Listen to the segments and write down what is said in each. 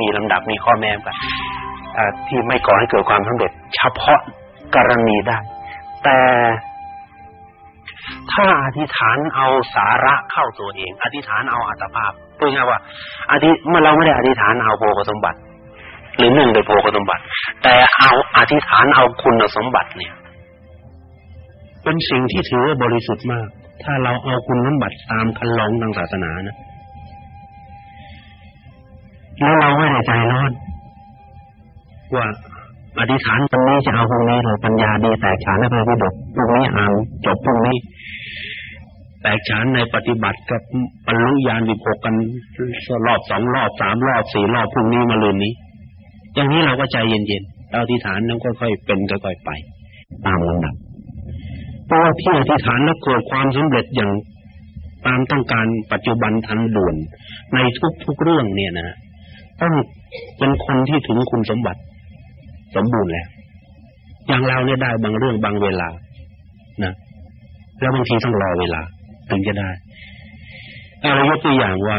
มีลำดับมีข้อแม้กันที่ไม่ก่อให้เกิดความสำเร็จ เฉพาะกรณีได้ แต่ถ้าอธิษฐานเอาสาระเข้าตัวเอง อธิษฐานเอาอัตภาพพูดง่ายว่าอธิเมื่อเราไม่ได้อธิษฐานเอาโภคสมบัติ หรือหนึ่งในโภคสมบัติ แต่เอาอธิษฐานเอาคุณสมบัติเนี่ย เป็นสิ่งที่ถือว่าบริสุทธิ์มาก ถ้าเราเอาคุณสมบัติตามคันลองทางศาสนานะ แล้วเราไม่ได้ใจร้อนว่าอธิษฐานวันนี้จะเอาพรุ่งนี้เลยปัญญาดีแตกฉานในพระพิฎกพรุ่งนี้อ่านจบพรุ่งนี้ แตกฉานในปฏิบัติกับบรรลุญาณวิโกกันรอบสองรอบสามรอบสี่รอบพรุ่งนี้มาลืนนี้ อย่างนี้เราก็ใจเย็นๆเราอธิษฐานนั้นค่อยๆเป็นค่อยๆไป ตามลำดับเพราะว่าที่อธิษฐานแล้วเกิดความสำเร็จอย่างตามต้องการปัจจุบันทันด่วนในทุกๆเรื่องเนี่ยนะ ต้องเป็นคนที่ถึงคุณสมบัติ สมบูรณ์แล้วอย่างเราเนี่ยได้บางเรื่องบางเวลา นะแล้วบางทีต้องรอเวลาถึงจะได้เรายกตัวอย่างว่า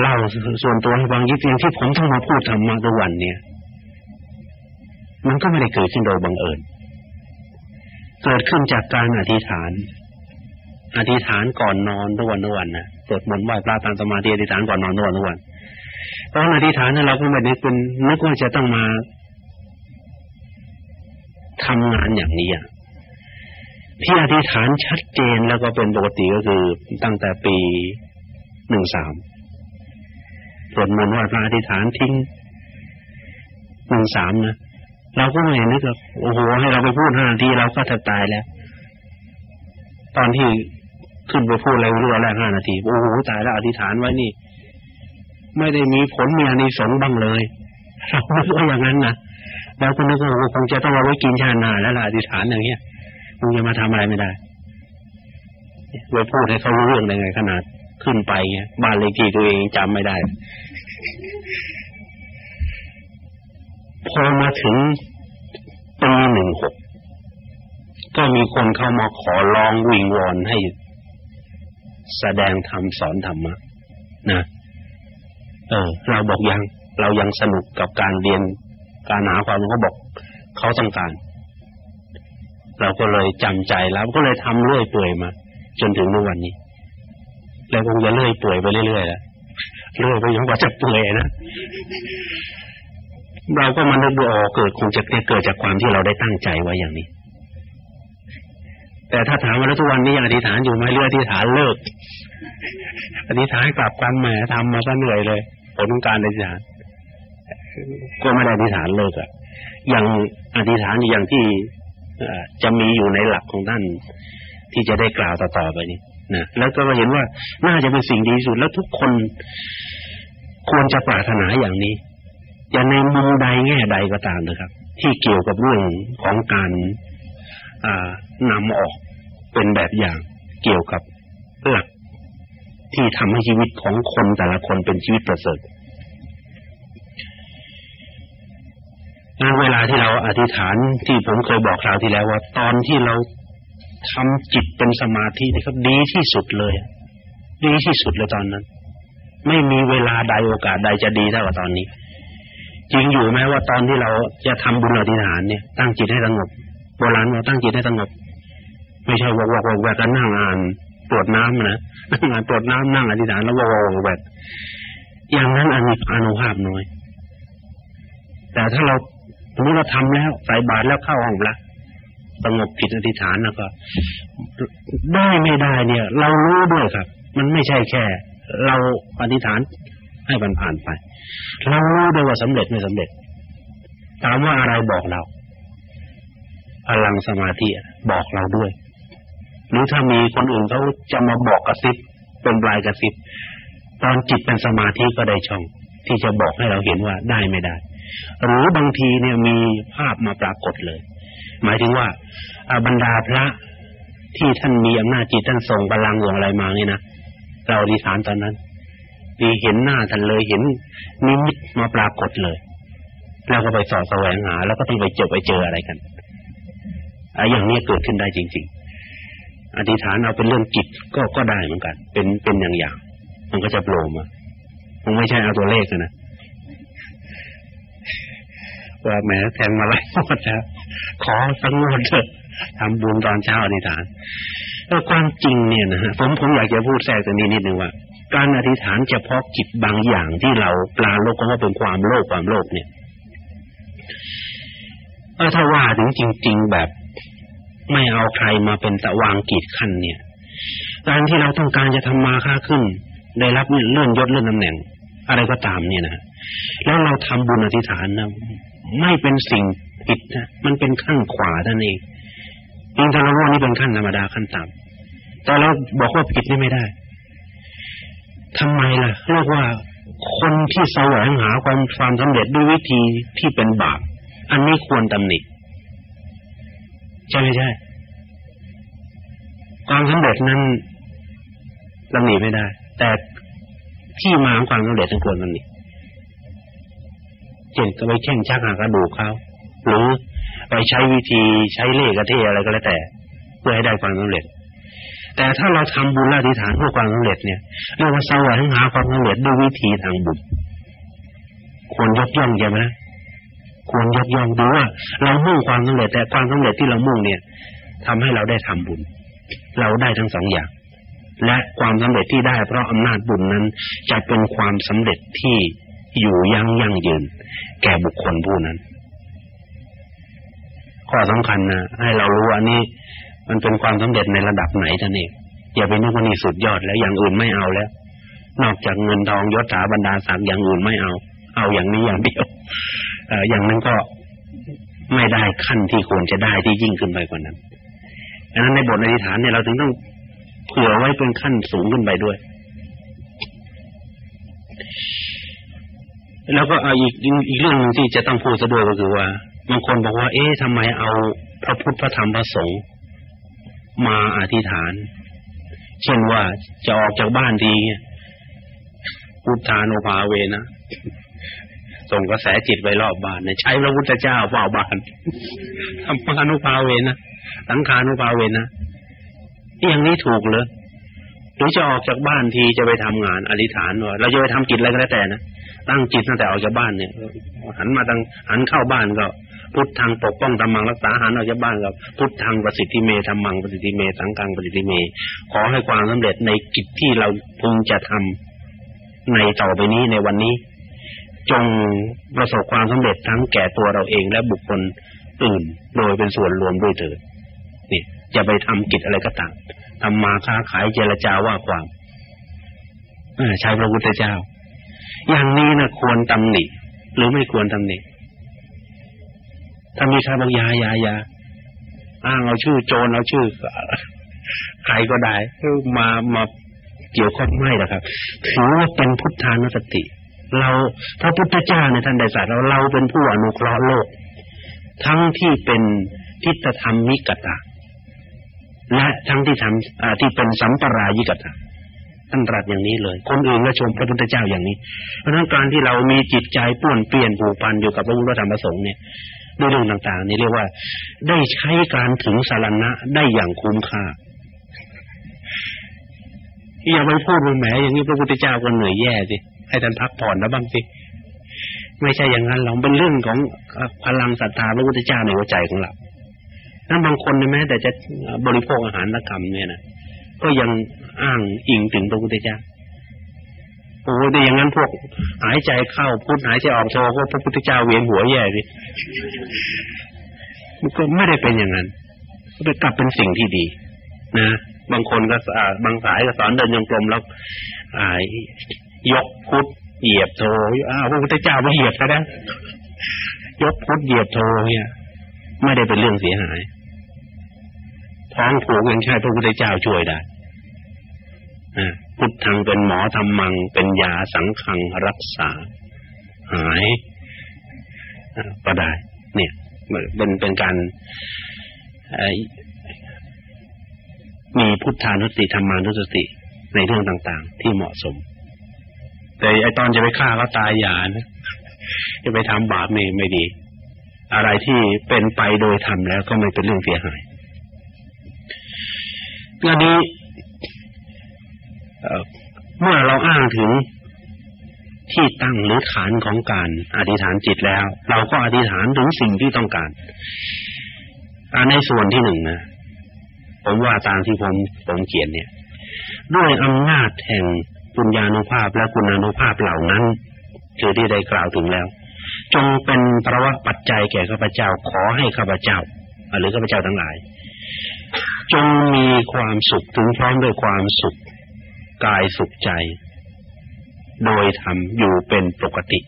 เล่าส่วนตัวบางยิ่งที่ผมต้องมาพูดธรรมะทุกวันเนี่ย มันก็ไม่ได้เกิดขึ้นโดยบังเอิญ เกิดขึ้นจากการอธิษฐาน อธิษฐานก่อนนอนทุกวันทุกวันนะสวดมนต์ไหว้พระตามสมาธิอธิษฐานก่อนนอนทุกวันทุกวัน ตอนอธิษฐานเราก็ไม่ได้เป็นนึกว่าจะต้องมาทำงานอย่างนี้อะที่อธิษฐานชัดเจนแล้วก็เป็นปกติก็คือตั้งแต่ปีหนึ่งสามสวดมนต์ว่าพระอธิษฐานทิ้งหนึ่งสามนะเราก็ไม่นึกว่าโอ้โหให้เราไปพูดห้านาทีเราก็จะตายแล้ว ตอนที่ขึ้นไปพูดอะไรรู้แล้วห้านาที โอ้โหตายแล้วอธิษฐานไว้นี่ ไม่ได้มีผลมีอานิสงส์บ้างเลยเราคิดว่าอย่างนั้นนะเราก็นึกว่าคงจะต้องเอาไว้กินชานาแล้วล่ะอธิษฐานอย่างเงี้ยคงจะมาทำอะไรไม่ได้ไปพูดให้เขารู้เรื่องได้ไงขนาดขึ้นไปเงี้ยบ้านเลขที่ตัวเองจำไม่ได้ พอมาถึงปีหนึ่งหกก็มีคนเข้ามาขอร้องวิงวอนให้แสดงธรรมสอนธรรมะนะ เออเราบอกยัง เรายังสนุกกับการเรียนการหาความรู้เขาบอกเขาต้องการ เราก็เลยจำใจแล้วก็เลยทำเรื่อยเปื่อยมา จนถึงวันนี้ แล้วคงจะเรื่อยเปื่อยไปเรื่อยๆแล้วเรื่อยไปจนกว่าจะเปื่อยนะเราก็มันนึกดูออกเกิดคงจะเกิดจากความที่เราได้ตั้งใจไว้อย่างนี้ แต่ถ้าถามว่าแล้วทุกวันนี้ยังอธิษฐานอยู่ไหมเรืออธิษฐานเลิกอธิษฐานกลับกันแหมทำมาก็เหนื่อยเลย ผลของการอธิษฐานก็ไม่ได้อธิษฐานเลิกอะอย่างอธิษฐานอย่างที่จะมีอยู่ในหลักของท่านที่จะได้กล่าวต่อๆไปนี้นะแล้วก็เห็นว่าน่าจะเป็นสิ่งดีสุด แล้วทุกคนควรจะปรารถนาอย่างนี้อย่าในมุมใดแง่ใดก็ตามนะครับ ที่เกี่ยวกับเรื่องของการนำออกเป็นแบบอย่างเกี่ยวกับหลัก ที่ทำให้ชีวิตของคนแต่ละคนเป็นชีวิตประเสริฐงั้นเวลาที่เราอธิษฐานที่ผมเคยบอกคราวที่แล้วว่า ตอนที่เราทำจิตเป็นสมาธินี่ครับดีที่สุดเลย ดีที่สุดเลยตอนนั้น ไม่มีเวลาใดโอกาสใดจะดีเท่ากับตอนนี้ จริงอยู่ไหมว่าตอนที่เราจะทำบุญอธิษฐานเนี่ยตั้งจิตให้สงบโบราณเราตั้งจิตให้สงบ ไม่ใช่วอกวอกแวกกันนั่งอ่าน ตรวจน้ำนะนั่งานตรวจน้ำนั่งอธิษฐานแล้ววอกวอกแวกอย่างนั้นอันมีอนุภาพน้อย แต่ถ้าเราสมมติเราทำแล้วใส่บาตรแล้วเข้าห้องละสงบจิตอธิษฐานแล้วก็ ได้ไม่ได้เนี่ย เรารู้ด้วยครับ มันไม่ใช่แค่ เราอธิษฐานให้มันผ่านไป เรารู้ด้วยว่าสำเร็จไม่สำเร็จถามว่าอะไรบอกเราพลังสมาธิบอกเราด้วย หรือถ้ามีคนอื่นเขาจะมาบอกกระซิบเป็นปลายกระซิบตอนจิตเป็นสมาธิก็ได้ช่อง ที่จะบอกให้เราเห็นว่าได้ไม่ได้ หรือบางทีเนี่ยมีภาพมาปรากฏเลย หมายถึงว่าบรรดาพระที่ท่านมีอำนาจจิตท่านส่งพลังหลวงอะไรมาเนี่ยนะเราดีสารตอนนั้นมีเห็นหน้าท่านเลยเห็นนิมิตมาปรากฏเลยแล้วก็ไปสอบแสวงหา แล้วก็ต้องไปเจอไปเจออะไรกันออย่างนี้เกิดขึ้นได้จริง ๆ อธิษฐานเอาเป็นเรื่องจิตก็ก็ได้เหมือนกัน เป็นเป็นอย่างอย่าง มันก็จะโผล่มางไม่ใช่เอาตัวเลขนะว่าแม้แทงมาไล่หมดแล้วขอสังวดเถอะทำบุญตอนเช้าอธิษฐานแล้วความจริงเนี่ยนะฮะผมผมอยากจะพูดแทรกตรงนี้นิดนึงว่า การอธิษฐานเฉพาะจิตบางอย่างที่เราปลาโลกก็ว่าเป็นความโลภความโลภเนี่ยถ้าว่าถึงจริง ๆ แบบ ไม่เอาใครมาเป็นตะวางกีดขั้นเนี่ย การที่เราต้องการจะทำมาค้าขึ้น ได้รับเลื่อนยศเลื่อนตำแหน่ง อะไรก็ตามเนี่ยนะแล้วเราทำบุญอธิษฐานนะไม่เป็นสิ่งผิดนะมันเป็นขั้นขวาท่านเองจริงๆเราว่านี่เป็นขั้นธรรมดาขั้นต่ำแต่เราบอกว่าผิดนี่ไม่ได้ทำไมล่ะเรียกว่าคนที่แสวงหาความความสำเร็จด้วยวิธีที่เป็นบาปอันนี้ควรตำหนิ ใช่ไม่ใช่ ความสำเร็จนั้นตำหนิไม่ได้ แต่ที่มาของความสำเร็จต้งควรตำหนิเช่นก็ไปแข่งชักหากระดูกเขาหรือไปใช้วิธีใช้เลขกระเทอะไรก็แล้วแต่ เพื่อให้ได้ความสำเร็จ แต่ถ้าเราทำบุญอธิฐานเพื่อความสำเร็จเนี่ยเรียกว่าสวรรค์หาความสำเร็จด้วยวิธีทางบุญควรยกย่องใช่ไหม ควรยกย่องดูว่าเรามุ่งความสำเร็จแต่ความสำเร็จที่เรามุ่งเนี่ยทำให้เราได้ทำบุญ เราได้ทั้งสองอย่าง และความสำเร็จที่ได้เพราะอำนาจบุญนั้น จะเป็นความสำเร็จที่อยู่ยั่งยั่งยืน แก่บุคคลผู้นั้นข้อสำคัญนะให้เรารู้อันนี้มันเป็นความสำเร็จในระดับไหนท่านเองอย่าไปนึกว่านี่สุดยอดแล้วอย่างอื่นไม่เอาแล้ว นอกจากเงินทองยศถาบรรดาศักดิ์อย่างอื่นไม่เอา เอาอย่างนี้อย่างเดียว อย่างนั้นก็ไม่ได้ขั้นที่ควรจะได้ที่ยิ่งขึ้นไปกว่านั้นดังนั้นในบทอธิษฐานเนี่ยเราถึงต้องเผื่อไว้เป็นขั้นสูงขึ้นไปด้วย แล้วก็เอาอีกอีกเรื่องนึงที่จะต้องพูดซะด้วยก็คือว่าบางคนบอกว่า เอ๊ะทำไมเอาพระพุทธพระธรรมพระสงฆ์มาอธิษฐาน เช่นว่าจะออกจากบ้านดีพุทธานุภาเวนะ ส่งกระแสจิตไปรอบบ้านเนี่ยใช้พระพุทธเจ้าเฝ้าบ้านทำปานุภาเวนะสังขานุภาเวนะอย่างนี้ถูกเลยหรือจะออกจากบ้านทีจะไปทำงานอธิษฐานว่าเราจะไปทำกิจอะไรก็แล้วแต่นะตั้งจิตตั้งแต่ออกจากบ้านเนี่ย หันมาตั้งหันเข้าบ้านก็ พุทธังปกป้องธรรมังรักษาหันออกจากบ้านกับพุทธังประสิทธิเมธรรมังประสิทธิเมสังฆังประสิทธิเม ขอให้ความสำเร็จในกิจที่เราพึงจะทำในต่อไปนี้ในวันนี้ จงประสบความสำเร็จทั้งแก่ตัวเราเองและบุคคลอื่น โดยเป็นส่วนรวมด้วยเถิดนี่จะไปทำกิจอะไรก็ตามทำมาค้าขายเจรจาว่าความใช้พระพุทธเจ้า อย่างนี้นะควรตำหนิหรือไม่ควรตำหนิถ้ามีใครบอกยายายาอ้างเอาชื่อโจรเอาชื่อใครก็ได้มามาเกี่ยวข้องไม่หรอกครับถือว่าเป็นพุทธานุสติ เราพระพุทธเจ้าในท่านได้ตรัสเราเราเป็นผู้อนุเคราะห์โลก ทั้งที่เป็นทิฏฐธรรมมิกตะ และทั้งที่ทำที่เป็นสัมปรายิกตะท่านตรัสอย่างนี้เลย คนอื่นก็ชมพระพุทธเจ้าอย่างนี้ เพราะฉะนั้นการที่เรามีจิตใจป้วนเปลี่ยนผูกพันอยู่กับพระพุทธธรรมประสงค์เนี่ยด้วยเรื่องต่างๆ นี่เรียกว่า ได้ใช้การถึงสารณะได้อย่างคุ้มค่าอย่าไปพูดว่าแหมอย่างนี้พระพุทธเจ้าก็เหนื่อยแย่สิ ให้ท่านพักผ่อนแล้วบ้างสิไม่ใช่อย่างนั้นหรอกเป็นเรื่องของพลังศรัทธาพระพุทธเจ้าในหัวใจของเรานั้นบางคนแม้แต่จะบริโภคอาหารนักรรมเนี่ยนะก็ยังอ้างอิงถึงพระพุทธเจ้าโอ้แต่อย่างนั้นพวกหายใจเข้าพุทหายใจออกโทก็พระพุทธเจ้าเวียนหัวแย่ดิมันก็ไม่ได้เป็นอย่างนั้นก็ไปกลับเป็นสิ่งที่ดี นะบางคนก็บางสายก็สอนเดินยงกลมแล้ว ยกพุทธเหยียบโทอ้าวพระพุทธเจ้าไม่เหยียบซะแล้ยกพุทธเหยียบโทเนี่ย ไม่ได้เป็นเรื่องเสียหายท้องผูกยังใช่พระพุทธเจ้าช่วยได้พุทธังเป็นหมอทำมัง เป็นยาสังขังรักษา หายก็ได้ เนี่ยเป็นเป็นการมีพุทธานุสติธรรมานุสติในเรื่องต่าง ๆ ที่เหมาะสม แต่ไอตอนจะไปฆ่าเขาตายอย่านะจะไปทำบาปไม่ไม่ดี อะไรที่เป็นไปโดยธรรมแล้วก็ไม่เป็นเรื่องเสียหายเรื่องนี้เมื่อเราอ้างถึงที่ตั้งหรือฐานของการอธิษฐานจิตแล้ว เราก็อธิษฐานถึงสิ่งที่ต้องการในส่วนที่หนึ่งนะผมว่าตามที่ผมผมเขียนเนี่ย ด้วยอำนาจแห่ง ปุญญาณุภาพและคุณานุภาพเหล่านั้นคือที่ได้กล่าวถึงแล้ว จงเป็นประวัติปัจจัยแก่ข้าพเจ้าขอให้ข้าพเจ้าหรือข้าพเจ้าทั้งหลาย จงมีความสุขถึงพร้อมด้วยความสุขกายสุขใจ โดยทำอยู่เป็นปกติ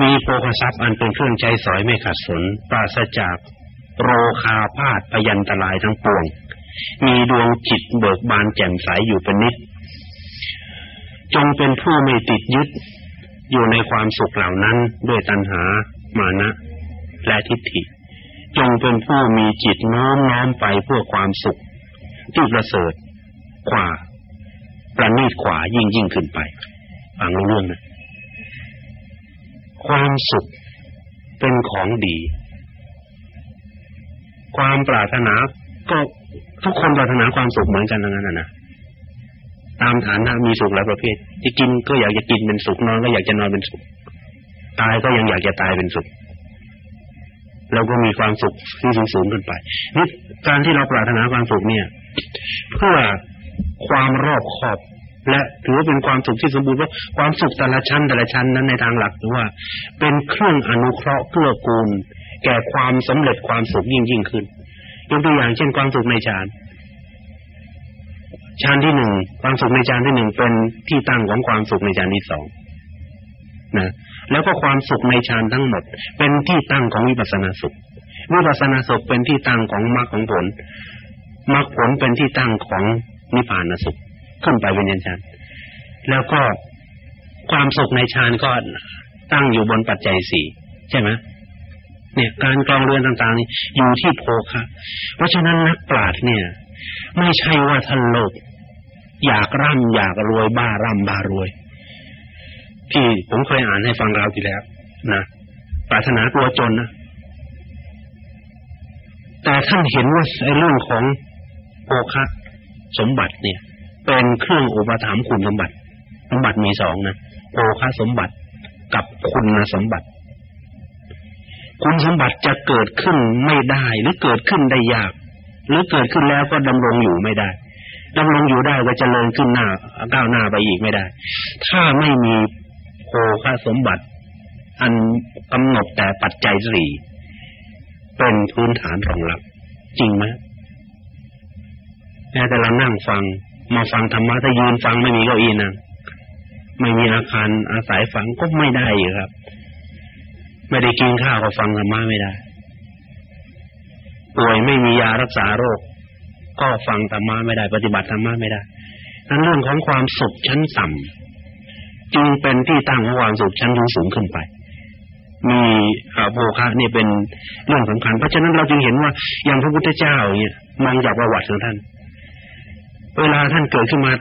มีโภคทรัพย์อันเป็นเครื่องใจสอยไม่ขัดสน ปราศจากโรคาพาธพยันตรายทั้งปวง มีดวงจิตเบิกบานแจ่มใสอยู่เป็นนิด จงเป็นผู้ไม่ติดยึด อยู่ในความสุขเหล่านั้นด้วยตัณหา มานะ และทิฏฐิ จงเป็นผู้มีจิตน้อมน้อมไปเพื่อความสุขที่ประเสริฐกว่าประณีตกว่ายิ่งยิ่งขึ้นไปฟังเรื่องนะความสุขเป็นของดี ความปรารถนาก็ทุกคนปรารถนาความสุขเหมือนกันทั้งนั้นนะ ตามฐานะมีสุขหลายประเภทจะกินก็อยากจะกินเป็นสุขนอนก็อยากจะนอนเป็นสุข ตายก็ยังอยากจะตายเป็นสุขเราก็มีความสุขที่สูงสูงขึ้นไปนี่การที่เราปรารถนาความสุขเนี่ย เพื่อความรอบขอบ และถือว่าเป็นความสุขที่สมบูรณ์ว่าความสุขแต่ละชั้นแต่ละชั้นนั้นในทางหลักหรือว่า เป็นเครื่องอนุเคราะห์เกื้อกูล แก่ความสำเร็จความสุขยิ่งยิ่งขึ้นยกตัวอย่างเช่นความสุขในฌาน ฌานที่หนึ่งความสุขในฌานที่หนึ่งเป็นที่ตั้งของความสุขในฌานที่สองนะแล้วก็ความสุขในฌานทั้งหมด เป็นที่ตั้งของวิปัสสนาสุขวิปัสสนาสุขเป็นที่ตั้งของมรรคของผลมรรคผลเป็นที่ตั้งของนิพพานสุข ขึ้นไปเป็นยันฌานแล้วก็ความสุขในฌานก็ตั้งอยู่บนปัจจัยสี่ใช่ไหมเนี่ยการกรองเรือนต่างๆนี่อยู่ที่โภคะเพราะฉะนั้นนักปราชญ์เนี่ย ไม่ใช่ว่าท่านโลภ อยากร่ำอยากรวยบ้าร่ำบ้ารวย ที่ผมเคยอ่านให้ฟังเราทีแล้วนะปรารถนาตัวจนนะแต่ท่านเห็นว่าไอ้เรื่องของโภคะสมบัติเนี่ย เป็นเครื่องอุปถัมภ์คุณสมบัติ สมบัติมีสองนะโภคะสมบัติกับคุณสมบัติ คุณสมบัติจะเกิดขึ้นไม่ได้ หรือเกิดขึ้นได้ยาก หรือเกิดขึ้นแล้วก็ดำรงอยู่ไม่ได้ ดำรงอยู่ได้ก็จะเลินขึ้นหน้าก้าวหน้าไปอีกไม่ได้ ถ้าไม่มีโภคสมบัติ อันกำหนดแต่ปัจจัยสี่เป็นพื้นฐานรองรับ จริงไหมแม้แต่เรานั่งฟัง มาฟังธรรมะถ้ายืนฟังไม่มีเก้าอี้นั่งไม่มีอาคารอาศัยฟังก็ไม่ได้ครับ ไม่ได้กินข้าวก็ฟังธรรมะไม่ได้ป่วยไม่มียารักษาโรค ก็ฟังธรรมะไม่ได้ ปฏิบัติธรรมะไม่ได้นั้นเรื่องของความสุขชั้นต่ำจึงเป็นที่ตั้งของความสุขชั้นสูงขึ้นไป มีโภคะนี่เป็นเรื่องสำคัญ เพราะฉะนั้นเราจึงเห็นว่าอย่างพระพุทธเจ้าเนี่ยมองจากประวัติของท่าน เวลาท่านเกิดขึ้นมา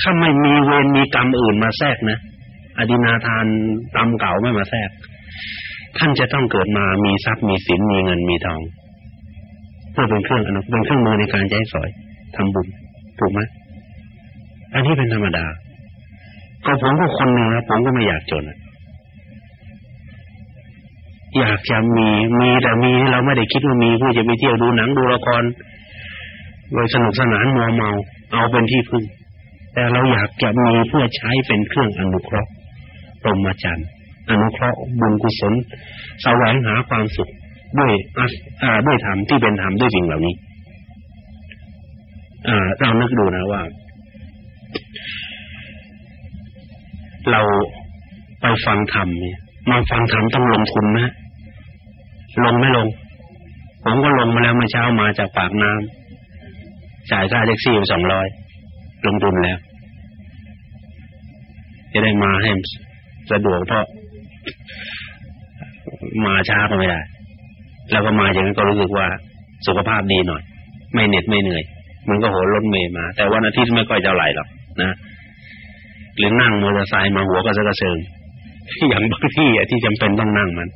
ถ้าไม่มีเวรมีกรรมอื่นมาแทรกนะอดินาทานกรรมเก่าไม่มาแทรก ท่านจะต้องเกิดมามีทรัพย์มีสินมีเงินมีทอง เพื่อเป็นเครื่องอนุเป็นเครื่องมือในการใช้สอยทำบุญถูกไหมอันนี้เป็นธรรมดา ก็ผมก็คนหนึ่งนะผมก็ไม่อยากจนอยากจะมีมีแต่มีเราไม่ได้คิดว่ามีเพื่อจะไปเที่ยวดูหนังดูละครโดยสนุกสนานมัวเมา เอาเป็นที่พึ่ง แต่เราอยากจะมีเพื่อใช้เป็นเครื่องอนุเคราะห์ปรมจันทร์อนุเคราะห์บุญกุศลแสวงหาความสุข ด้วยอ่าด้วยธรรมที่เป็นธรรมด้วยสิ่งเหล่านี้อ่าเรานึกดูนะว่า เราไปฟังธรรมเนี่ยมาฟังธรรมต้องลงทุนนะลงไม่ลง ผมก็ลงมาแล้วเมื่อเช้ามาจากปากน้ำจ่ายค่าแท็กซี่ไปสองร้อยลงทุนแล้ว จะได้มาให้สะดวกเพราะมาช้าก็ไม่ได้ แล้วก็มาอย่างนั้นก็รู้สึกว่าสุขภาพดีหน่อย ไม่เหน็ดไม่เหนื่อย มันก็โหรถเมย์มา แต่วันอาทิตย์ไม่ค่อยจะไหลหรอกนะหรือนั่งมอเตอร์ไซค์มาหัวก็จะกระเซิงอย่างบางที่ที่จำเป็นต้องนั่งมัน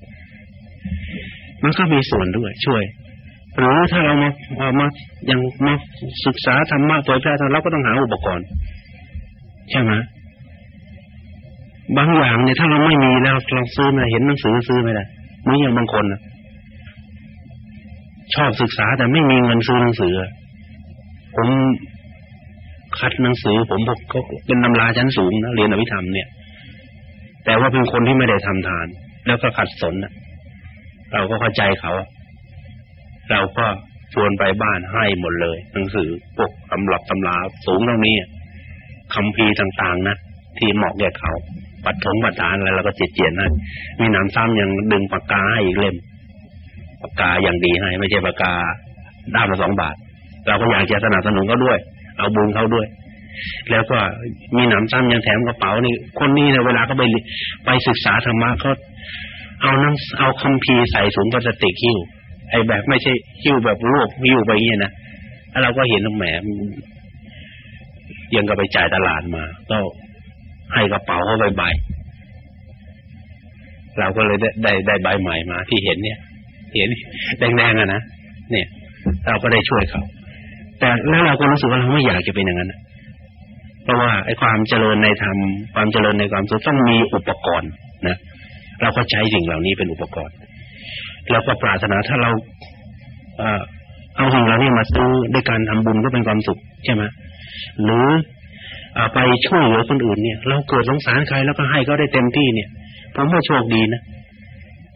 มันก็มีส่วนด้วย ช่วยหรือถ้าเรามามาอย่างมาศึกษาธรรมะเผยแพร่ธรรมเราก็ต้องหาอุปกรณ์ใช่ไหมบางอย่างเนี่ยถ้าเราไม่มีแล้วเราซื้อมาเห็นหนังสือซื้อไม่ได้เหมือนอย่างบางคนนะ ชอบศึกษาแต่ไม่มีเงินซื้อหนังสือ ผมคัดหนังสือ ผมบอกก็เป็นตำราชั้นสูงนะเรียนอภิธรรมเนี่ย แต่ว่าเป็นคนที่ไม่ได้ทำทาน แล้วก็ขัดสนนะเราก็เข้าใจเขา เราก็ชวนไปบ้านให้หมดเลย หนังสือพวกตำรับตำราสูงเท่านี้คำพีต่าง ๆ นะที่เหมาะแก่เขา ปัดถงปัดฐานอะไรเราก็เจียดเจียนให้มีน้ำซ้ำยังดึงปากกาให้อีกเล่ม ปากกาอย่างดีให้ ไม่ใช่ปากกาด้ามละสองบาท เราก็อยากจะสนับสนุนเขาด้วย เอาบุญเขาด้วย แล้วก็มีหนำซ้ำยังแถมกระเป๋านี่คนนี้เนี่ยเวลาเขาไปไปศึกษาธรรมะเขาเอานั่งเอาคัมภีร์ใส่ถุงพลาสติกหิ้วไอ้แบบไม่ใช่หิ้วแบบรวบหิ้วไปเงี้ยนะแล้วเราก็เห็นแหมยังก็ไปจ่ายตลาดมา ก็ให้กระเป๋าเขาใบใบเราก็เลยได้ได้ได้ใบใหม่มาที่เห็นเนี่ย เห็นแดงๆอะนะเนี่ย เราก็ได้ช่วยเขาแต่แล้วเราก็รู้สึกว่าเราไม่อยากจะเป็นอย่างนั้นเพราะว่าไอ้ความเจริญในธรรมความเจริญในความสุขต้องมีอุปกรณ์นะเราก็ใช้สิ่งเหล่านี้เป็นอุปกรณ์แล้วก็ปรารถนาถ้าเราเอาสิ่งเหล่านี้มาซื้อด้วยการทำบุญก็เป็นความสุขใช่ไหมหรือไปช่วยเหลือคนอื่นเนี่ย เราเกิดสงสารใครแล้วก็ให้เขาได้เต็มที่เนี่ยผมว่าโชคดีนะ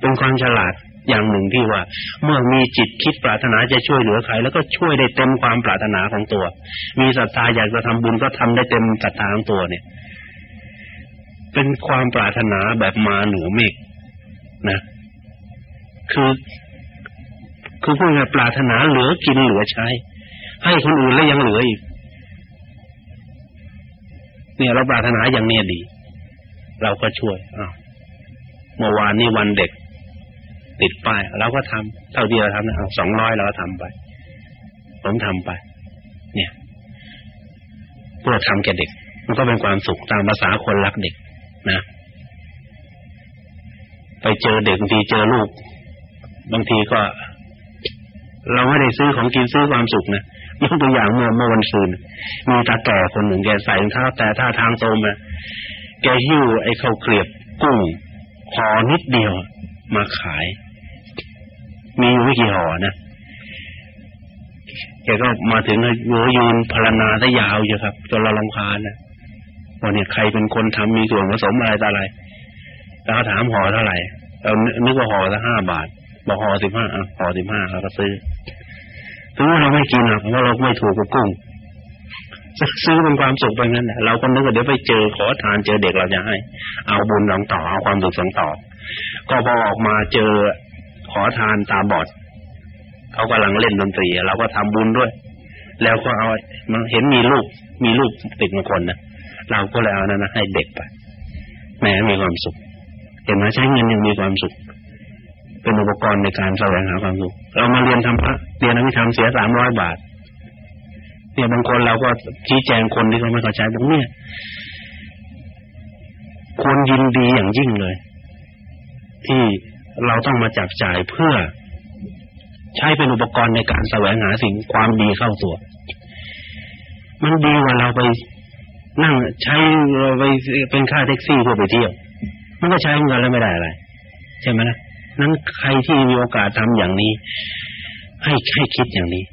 เป็นความฉลาด อย่างหนึ่งที่ว่า เมื่อมีจิตคิดปรารถนาจะช่วยเหลือใคร แล้วก็ช่วยได้เต็มความปรารถนาของตัว มีศรัทธาอยากจะทำบุญก็ทำได้เต็มศรัทธาของตัวเนี่ย เป็นความปรารถนาแบบมาเหนือเมฆนะ คือ คือพูดง่ายปรารถนาเหลือกินเหลือใช้ ให้คนอื่นแล้วยังเหลืออีกเนี่ยเราปรารถนาอย่างเนี้ยดี เราก็ช่วยอ้าวเมื่อวานนี้วันเด็ก ติดป้ายเราก็ทำเท่าที่เราทำนะสองร้อยเราก็ทำไป ผมทำไป เนี่ยเพื่อทำแก่เด็ก มันก็เป็นความสุขตามภาษาคนรักเด็กนะไปเจอเด็กบางทีเจอลูก บางทีก็ เราไม่ได้ซื้อของกินซื้อความสุขนะยกตัวอย่างเมื่อเมื่อวันศุกร์มีตาแก่คนหนึ่งแกใส่รองเท้าแต่ท่าทางโทมอะแกหิ้วไอ้ข้าวเกลียบกุ้งหอนิดเดียวมาขาย มีอยู่ไม่กี่ห่อนะแกก็มาถึงโยยืนพรณนาได้ยาวอยู่ครับจนเราลงคาญนะว่าเนี่ยใครเป็นคนทำมีส่วนผสมอะไรต่ออะไร แล้วถามห่อเท่าไหร่เรานึกว่าห่อละห้าบาทบอกห่อสิบห้าอะห่อสิบห้าเราก็ซื้อซื้อเราไม่กินหรอกเพราะเราไม่ถูกกับกุ้งซื้อเป็นความสุขไปงั้นแหละเราก็นึกว่าเดี๋ยวไปเจอขอทานเจอเด็กเราจะให้ เอาบุญสองต่อเอาความสุขสองต่อ ก็พอออกมาเจอ ขอทานตาบอดเขากำลังเล่นดนตรีเราก็ทำบุญด้วย แล้วก็เอามันเห็นมีลูก มีลูกติดมาคนนะเราก็เลยเอานั้นนะให้เด็กไปแหมมีความสุข เห็นไหมใช้เงินยังมีความสุข เป็นอุปกรณ์ในการแสวงหาความสุขเรามาเรียนทำพระเรียนอภิธรรมเสียสามร้อยบาทเนี่ยบางคนเราก็ชี้แจงคนที่เขาไม่เข้าใจตรงเนี้ยควรยินดีอย่างยิ่งเลย ที่ เราต้องมาจับจ่ายเพื่อใช้เป็นอุปกรณ์ในการแสวงหาสิ่งความดีเข้าตัว มันดีกว่าเราไปนั่งใช้ไปเป็นค่าแท็กซี่เพื่อไปเที่ยว มันก็ใช้เงินแล้วไม่ได้อะไร ใช่ไหมนะนั้นใครที่มีโอกาสทำอย่างนี้ ให้แค่คิดอย่างนี้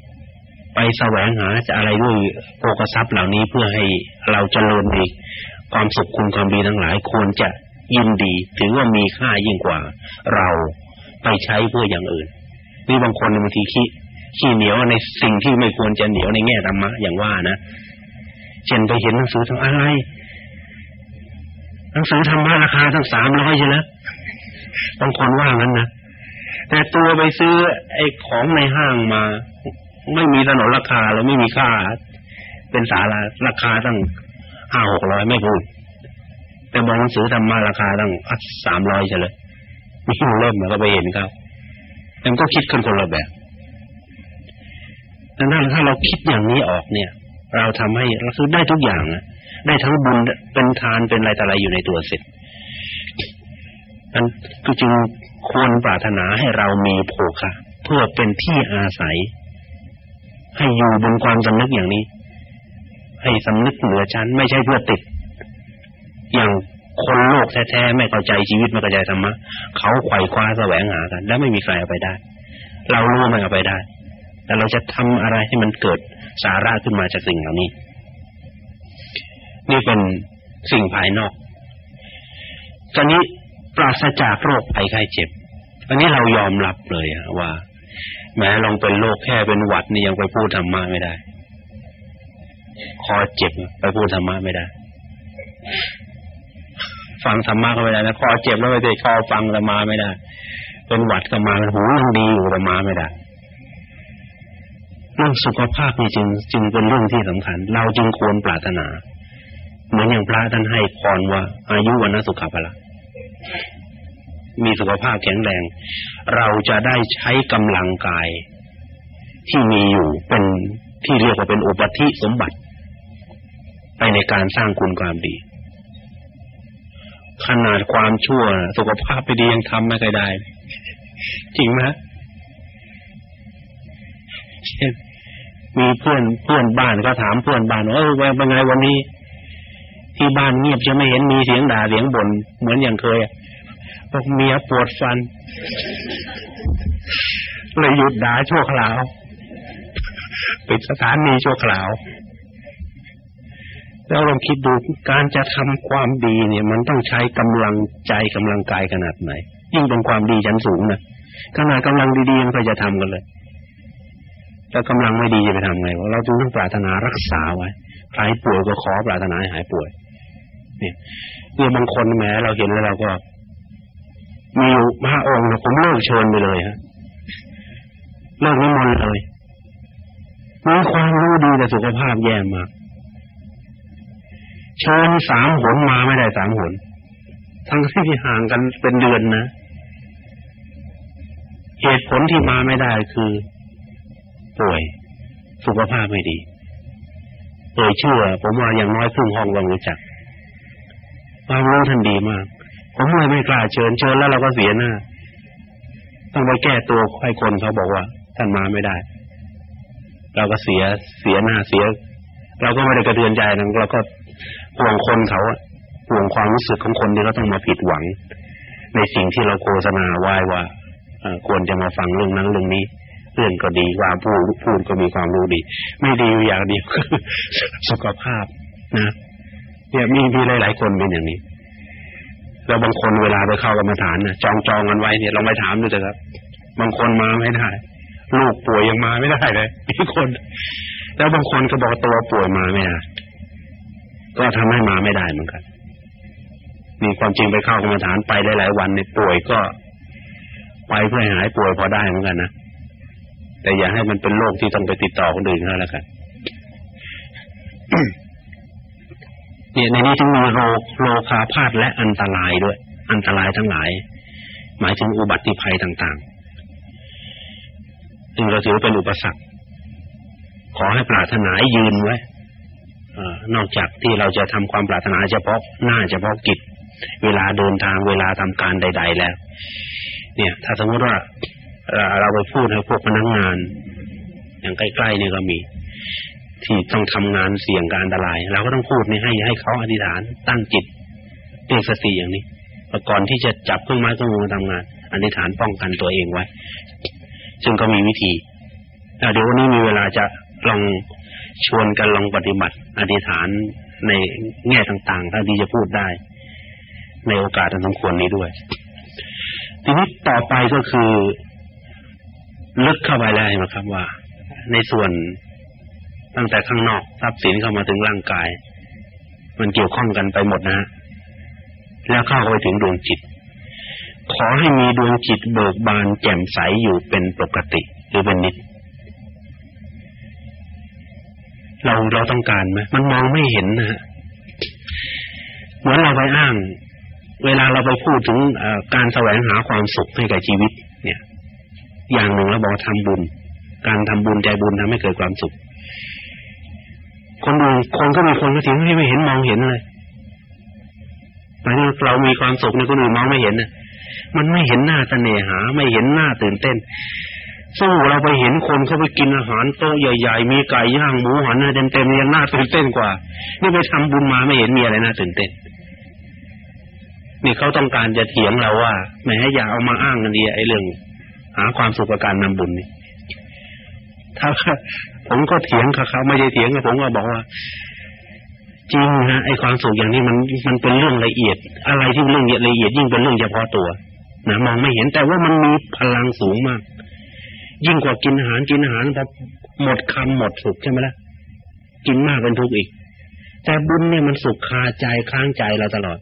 ไปแสวงหาจะอะไรด้วยโภคทรัพย์เหล่านี้เพื่อให้เราจเจริญในความสุขคุณความดีทั้งหลายควรจะ ยินดีถือว่ามีค่ายิ่งกว่า เราไปใช้เพื่ออย่างอื่นนี่บางคนบางทีขี้ขี้เหนียวในสิ่งที่ไม่ควรจะเหนียวในแง่ธรรมะอย่างว่านะเช่นไปเห็นหนังสือทั้งอะไรหนังสือธรรมะราคาทั้งสามร้อยใช่ไหมบางคนว่างั้นนะแต่ตัวไปซื้อ ไอ้ของในห้างมา ไม่มีถนนราคาแล้วไม่มีค่า เป็นสาราราคาตั้งห้าหกร้อยไม่พูด แต่บางหนังสือทำมาราคาตั้งสามร้อยใช่เลยมีเล่มก็ไปเห็นเขาแต่ก็คิดคนคนละแบบดังนั้นถ้าเราคิดอย่างนี้ออกเนี่ย เราทำให้เราคือได้ทุกอย่างนะได้ทั้งบุญเป็นทานเป็นอะไรแต่อะไรอยู่ในตัวเสร็จมันก็จึงควรปรารถนาให้เรามีโภคะเพื่อเป็นที่อาศัย ให้อยู่บนความสำนึกอย่างนี้ ให้สำนึกเหนือชั้น ไม่ใช่เพื่อติด อย่างคนโลกแท้ๆไม่เข้าใจชีวิตไม่เข้าใจธรรมะเขาไขว่คว้าแสวงหากัน และไม่มีใครเอาไปได้ เรารู้มันเอาไปได้ แต่เราจะทำอะไรให้มันเกิดสาระขึ้นมาจากสิ่งเหล่านี้ นี่เป็นสิ่งภายนอกตอนนี้ปราศจากโรคภัยไข้เจ็บอันนี้เรายอมรับเลยว่า แม้ลองเป็นโรคแค่เป็นหวัดนี่ยังไปพูดธรรมะไม่ได้ คอเจ็บไปพูดธรรมะไม่ได้ ฟังธรรมะก็ไม่ได้นะคอเจ็บแล้วไปเตะคอฟังธรรมะไม่ได้ เป็นหวัดก็มาหูยังดีอยู่ธรรมะไม่ได้เรื่องสุขภาพนี่จึงจึงเป็นเรื่องที่สำคัญ เราจึงควรปรารถนา เหมือนอย่างพระท่านให้พรว่า อายุวันสุขภาละมีสุขภาพแข็งแรง เราจะได้ใช้กำลังกาย ที่มีอยู่เป็นที่เรียกว่าเป็นอุปธิสมบัติ ไปในการสร้างคุณความดี ขนาดความชั่ว สุขภาพไปดียังทำไม่ได้ จริงไหมเช่นมีเพื่อนเพื่อนบ้านก็ถามเพื่อนบ้านว่าเออเป็นไงวันนี้ ที่บ้านเงียบจะไม่เห็นมีเสียงด่าเสียงบ่นเหมือนอย่างเคยบอกเมียปวดฟันเลยหยุดด่าชั่วคราวปิดสถานีชั่วคราว แล้วลองคิดดูการจะทำความดีเนี่ย มันต้องใช้กำลังใจกำลังกายขนาดไหน ยิ่งเป็นความดีชั้นสูงนะขนาดกำลังดีๆยังก็จะทำกันเลยแล้วกำลังไม่ดีจะไปทำไงเราจึงต้องปรารถนารักษาไว้ใครป่วยก็ขอปรารถนาให้หายป่วย เนี่ยเนี่ยบางคนแม้เราเห็นแล้วเราก็มีอยู่ห้าองค์ผมเลิกเชิญไปเลยฮะเลิกนิมนต์เลยมีความรู้ดีแต่สุขภาพแย่มาก ชิญสามหนมาไม่ได้สามหนทั้งที่ห่างกันเป็นเดือนนะเหตุผลที่มาไม่ได้คือ ป่วย สุขภาพไม่ดีเอ่ยชื่อผมว่าอย่างน้อยครึ่งห้องลองรู้จักความรู้ท่านดีมากผมเลยไม่กล้าเชิญเชิญแล้วเราก็เสียหน้าต้องไปแก้ตัวให้คนเขาบอกว่า ท่านมาไม่ได้ เราก็เสียเสียหน้าเสีย เราก็ไม่ได้กระเทือนใจนะเราก็ ห่วงคนเขาห่วงความรู้สึกของคนที่เขาต้องมาผิดหวัง ในสิ่งที่เราโฆษณาไว้ว่าควรจะมาฟังเรื่องนั้นเรื่องนี้เพื่อนก็ดีความพูดพูดก็มีความรู้ดี ไม่ดีอย่างเดียวคือสุขภาพนะเนี่ยมีมีหลายๆคนเป็นอย่างนี้แล้วบางคนเวลาไปเข้ากรรมฐานนะจองจองกันไว้เนี่ยลองไปถามดูเถอะครับ บางคนมาไม่ได้ลูกป่วยยังมาไม่ได้เลยมีคน แล้วบางคนก็บอกตัวป่วยมาไม่ได้ ก็ทำให้มาไม่ได้เหมือนกันมีความจริงไปเข้ากรรมฐานไปหลายๆวันในป่วยก็ไปเพื่อหายป่วยพอได้เหมือนกันนะแต่อย่าให้มันเป็นโรคที่ต้องไปติดต่อคนอื่นแล้วกันเนี่ยในนี้จึงมีโรคโรคาพาธและอันตรายด้วย อันตรายทั้งหลาย หมายถึงอุบัติภัยต่างๆซึ่งเราถือเป็นอุปสรรค ขอให้ปรารถนายืนไว้อนอกจาก ที่เราจะทำความปรารถนาเฉพาะหน้าเฉพาะกิจ เวลาเดินทางเวลาทำการใด ๆ แล้ว เนี่ย ถ้าสมมติว่าเราไปพูดให้พวกพนักงาน อย่างใกล้ๆนี่ก็มี ที่ต้องทำงานเสี่ยงการอันตรายเราก็ต้องพูดนี่ให้ให้เขาอธิษฐานตั้งจิตเรียกสติอย่างนี้ก่อนที่จะจับเครื่องไม้เครื่องมือทำงานอธิษฐานป้องกันตัวเองไว้ ซึ่งก็มีวิธีเดี๋ยววันนี้มีเวลาจะลองชวนกันลองปฏิบัติอธิษฐาน ในแง่ต่างๆ ถ้าที่จะพูดได้ ในโอกาสอันสมควรนี้ด้วย ทีนี้ต่อไปก็คือ ลึกเข้าไปแล้วนะครับว่า ในส่วนตั้งแต่ข้างนอกทรัพย์สินเข้ามาถึงร่างกาย มันเกี่ยวข้องกันไปหมดนะแล้วเข้าไปถึงดวงจิต ขอให้มีดวงจิตเบิกบานแจ่มใสอยู่เป็นปกติหรือเป็นนิด เราเราต้องการไหมมันมองไม่เห็นนะฮะเหมือนเราไปอ้าง เวลาเราไปพูดถึงการแสวงหาความสุขให้กับชีวิต เนี่ย อย่างหนึ่งเราบอกทำบุญ การทำบุญใจบุญทำให้เกิดความสุข คนดูคนก็มีคนก็ถึงที่ไม่เห็นมองเห็นเลยหมายถึงเรามีความสุขในคนอื่นมองไม่เห็นนะมันไม่เห็นหน้าเสน่หา ไม่เห็นหน้าตื่นเต้น สู้เราไปเห็นคนเขาไปกินอาหารโต๊ะใหญ่ ๆ มีไก่ย่างหมูหันเต็มๆยังน่าตื่นเต้นกว่า นี่ไปทำบุญมาไม่เห็นมีอะไรน่าตื่นเต้นนี่เขาต้องการจะเถียงเราว่าแหมอย่าเอามาอ้างกันดีไอ้เรื่อง หาความสุขกับการนำบุญนี่ถ้าผมก็เถียงกับเขาไม่ได้เถียงกับผมก็บอกว่า จริงนะไอ้ความสุขอย่างนี้มันมันเป็นเรื่องละเอียด อะไรที่เรื่องละเอียดยิ่งเป็นเรื่องเฉพาะตัวนะมองไม่เห็นแต่ว่ามันมีพลังสูงมาก ยิ่งกว่ากินอาหารกินอาหารพอหมดคำหมดสุขใช่ไหมล่ะกินมากเป็นทุกข์อีก แต่บุญเนี่ยมันสุขคาใจค้างใจเราตลอด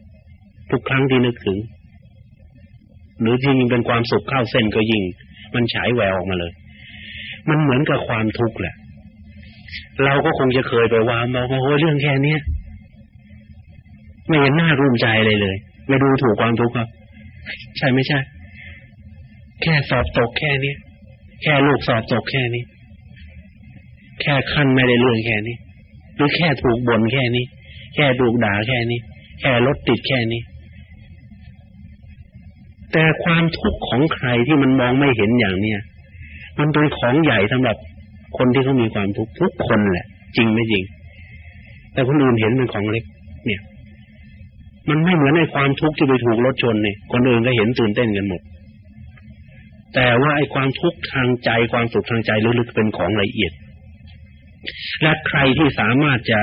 ทุกครั้งที่นึกถึง หรือที่ยิ่งเป็นความสุขเข้าเส้นก็ยิ่ง มันฉายแววออกมาเลย มันเหมือนกับความทุกข์แหละ เราก็คงจะเคยไปวามาว่าโอ้เรื่องแค่เนี้ยไม่เห็นหน้ารุ่มใจเลยเลยไม่ดูถูกความทุกข์ครับ ใช่ไม่ใช่ แค่สอบตกแค่นี้ แค่ลูกสอบตกแค่นี้ แค่ขั้นไม่ได้เลื่อนแค่นี้ หรือแค่ถูกบ่นแค่นี้ แค่ดูกด่าแค่นี้ แค่รถติดแค่นี้ แต่ความทุกข์ของใครที่มันมองไม่เห็นอย่างเนี้ยมันเป็นของใหญ่สำหรับคนที่เขามีความทุกข์ทุกคนแหละ จริงไม่จริง แต่คนอื่นเห็นเป็นของเล็ก เนี่ย มันไม่เหมือนในความทุกข์ที่ไปถูกรถชนเนี่ยคนอื่นก็เห็นตื่นเต้นกันหมด แต่ว่าไอ้ความทุกข์ทางใจความสุขทางใจลึกๆเป็นของละเอียด และใครที่สามารถจะ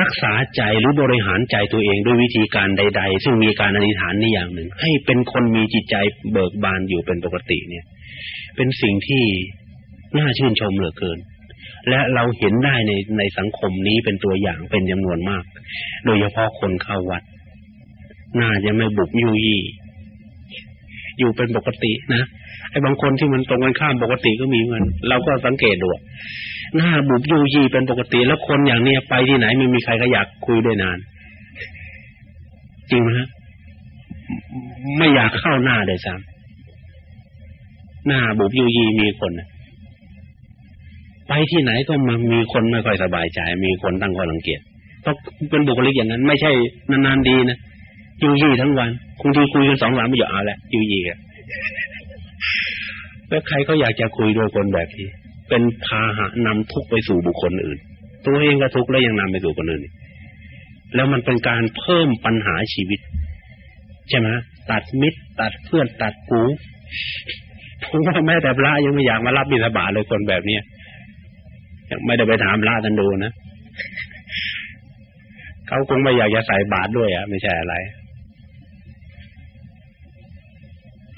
รักษาใจหรือบริหารใจตัวเองด้วยวิธีการใด ๆ ซึ่งมีการอธิษฐานนี่อย่างหนึ่ง ให้เป็นคนมีจิตใจเบิกบานอยู่เป็นปกติเนี่ย เป็นสิ่งที่น่าชื่นชมเหลือเกิน และเราเห็นได้ในในสังคมนี้เป็นตัวอย่างเป็นจำนวนมาก โดยเฉพาะคนเข้าวัด น่าจะไม่บุกยุย อยู่เป็นปกตินะไอ้บางคนที่มันตรงกันข้ามปกติก็มีเหมือนเราก็สังเกตดูหน้าบุบยูยีเป็นปกติ แล้วคนอย่างเนี้ยไปที่ไหนไม่มีใครก็อยากคุยด้วยนาน จริงไหมฮะไม่อยากเข้าหน้าเลยซ้ำหน้าบุบยูยีมีคนไปที่ไหนก็มามีคนไม่ค่อยสบายใจ มีคนตั้งข้อสังเกตต้องเป็นบุคลิกอย่างนั้น ไม่ใช่นานๆดีนะ ยูยีทั้งวันคงที่คุยกันสองสามไม่หยุดเอาแหละยูยีอะแล้วใครก็อยากจะคุยด้วยคนแบบนี้เป็นพาหะนำทุกไปสู่บุคคลอื่น ตัวเองก็ทุกข์แล้วยังนำไปสู่คนอื่นแล้วมันเป็นการเพิ่มปัญหาชีวิต ใช่ไหมตัดมิตร ตัดเพื่อนตัดกูผมว่าแม้แต่พระยังไม่อยากมารับบิณฑบาตเลยคนแบบเนี้ยยังไม่ได้ไปถามพระกันดูนะเขาคงไม่อยากจะใส่บาตรด้วยอะ ไม่ใช่อะไร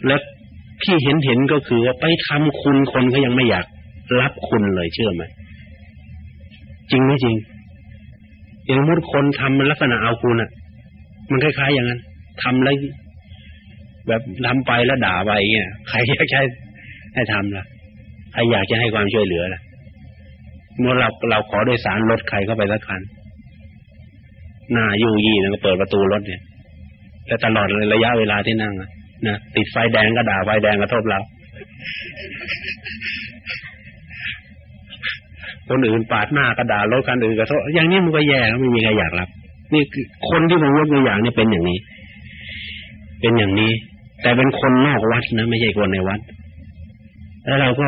แล้วที่เห็นเห็นก็คือว่าไปทำคุณคนเขายังไม่อยากรับคุณเลยเชื่อไหมจริงไม่จริงอย่างมุดคนทำมันลักษณะเอาคุณอะ มันคล้ายๆอย่างนั้นทำแล้วแบบทำไปแล้วด่าไปเงี้ยใครอยากใช้ให้ทำล่ะใครอยากจะให้ความช่วยเหลือล่ะเมื่อเราเราขอโดยสารรถใครเข้าไปสักคันหน้ายู่ยี่แล้วก็เปิดประตูรถเนี่ย แล้วตลอดระยะเวลาที่นั่ง นะติดไฟแดงก็ด่าไฟแดงกระทบเราคนอื่นปาดหน้ากระดารถคันอื่นกระทบอย่างนี้มันก็แย่ไม่มีใครอยากรับ นี่คือคนที่ผมยกตัวอย่างนี่เป็นอย่างนี้ เป็นอย่างนี้ แต่เป็นคนนอกวัดนะไม่ใช่คนในวัด แล้วเราก็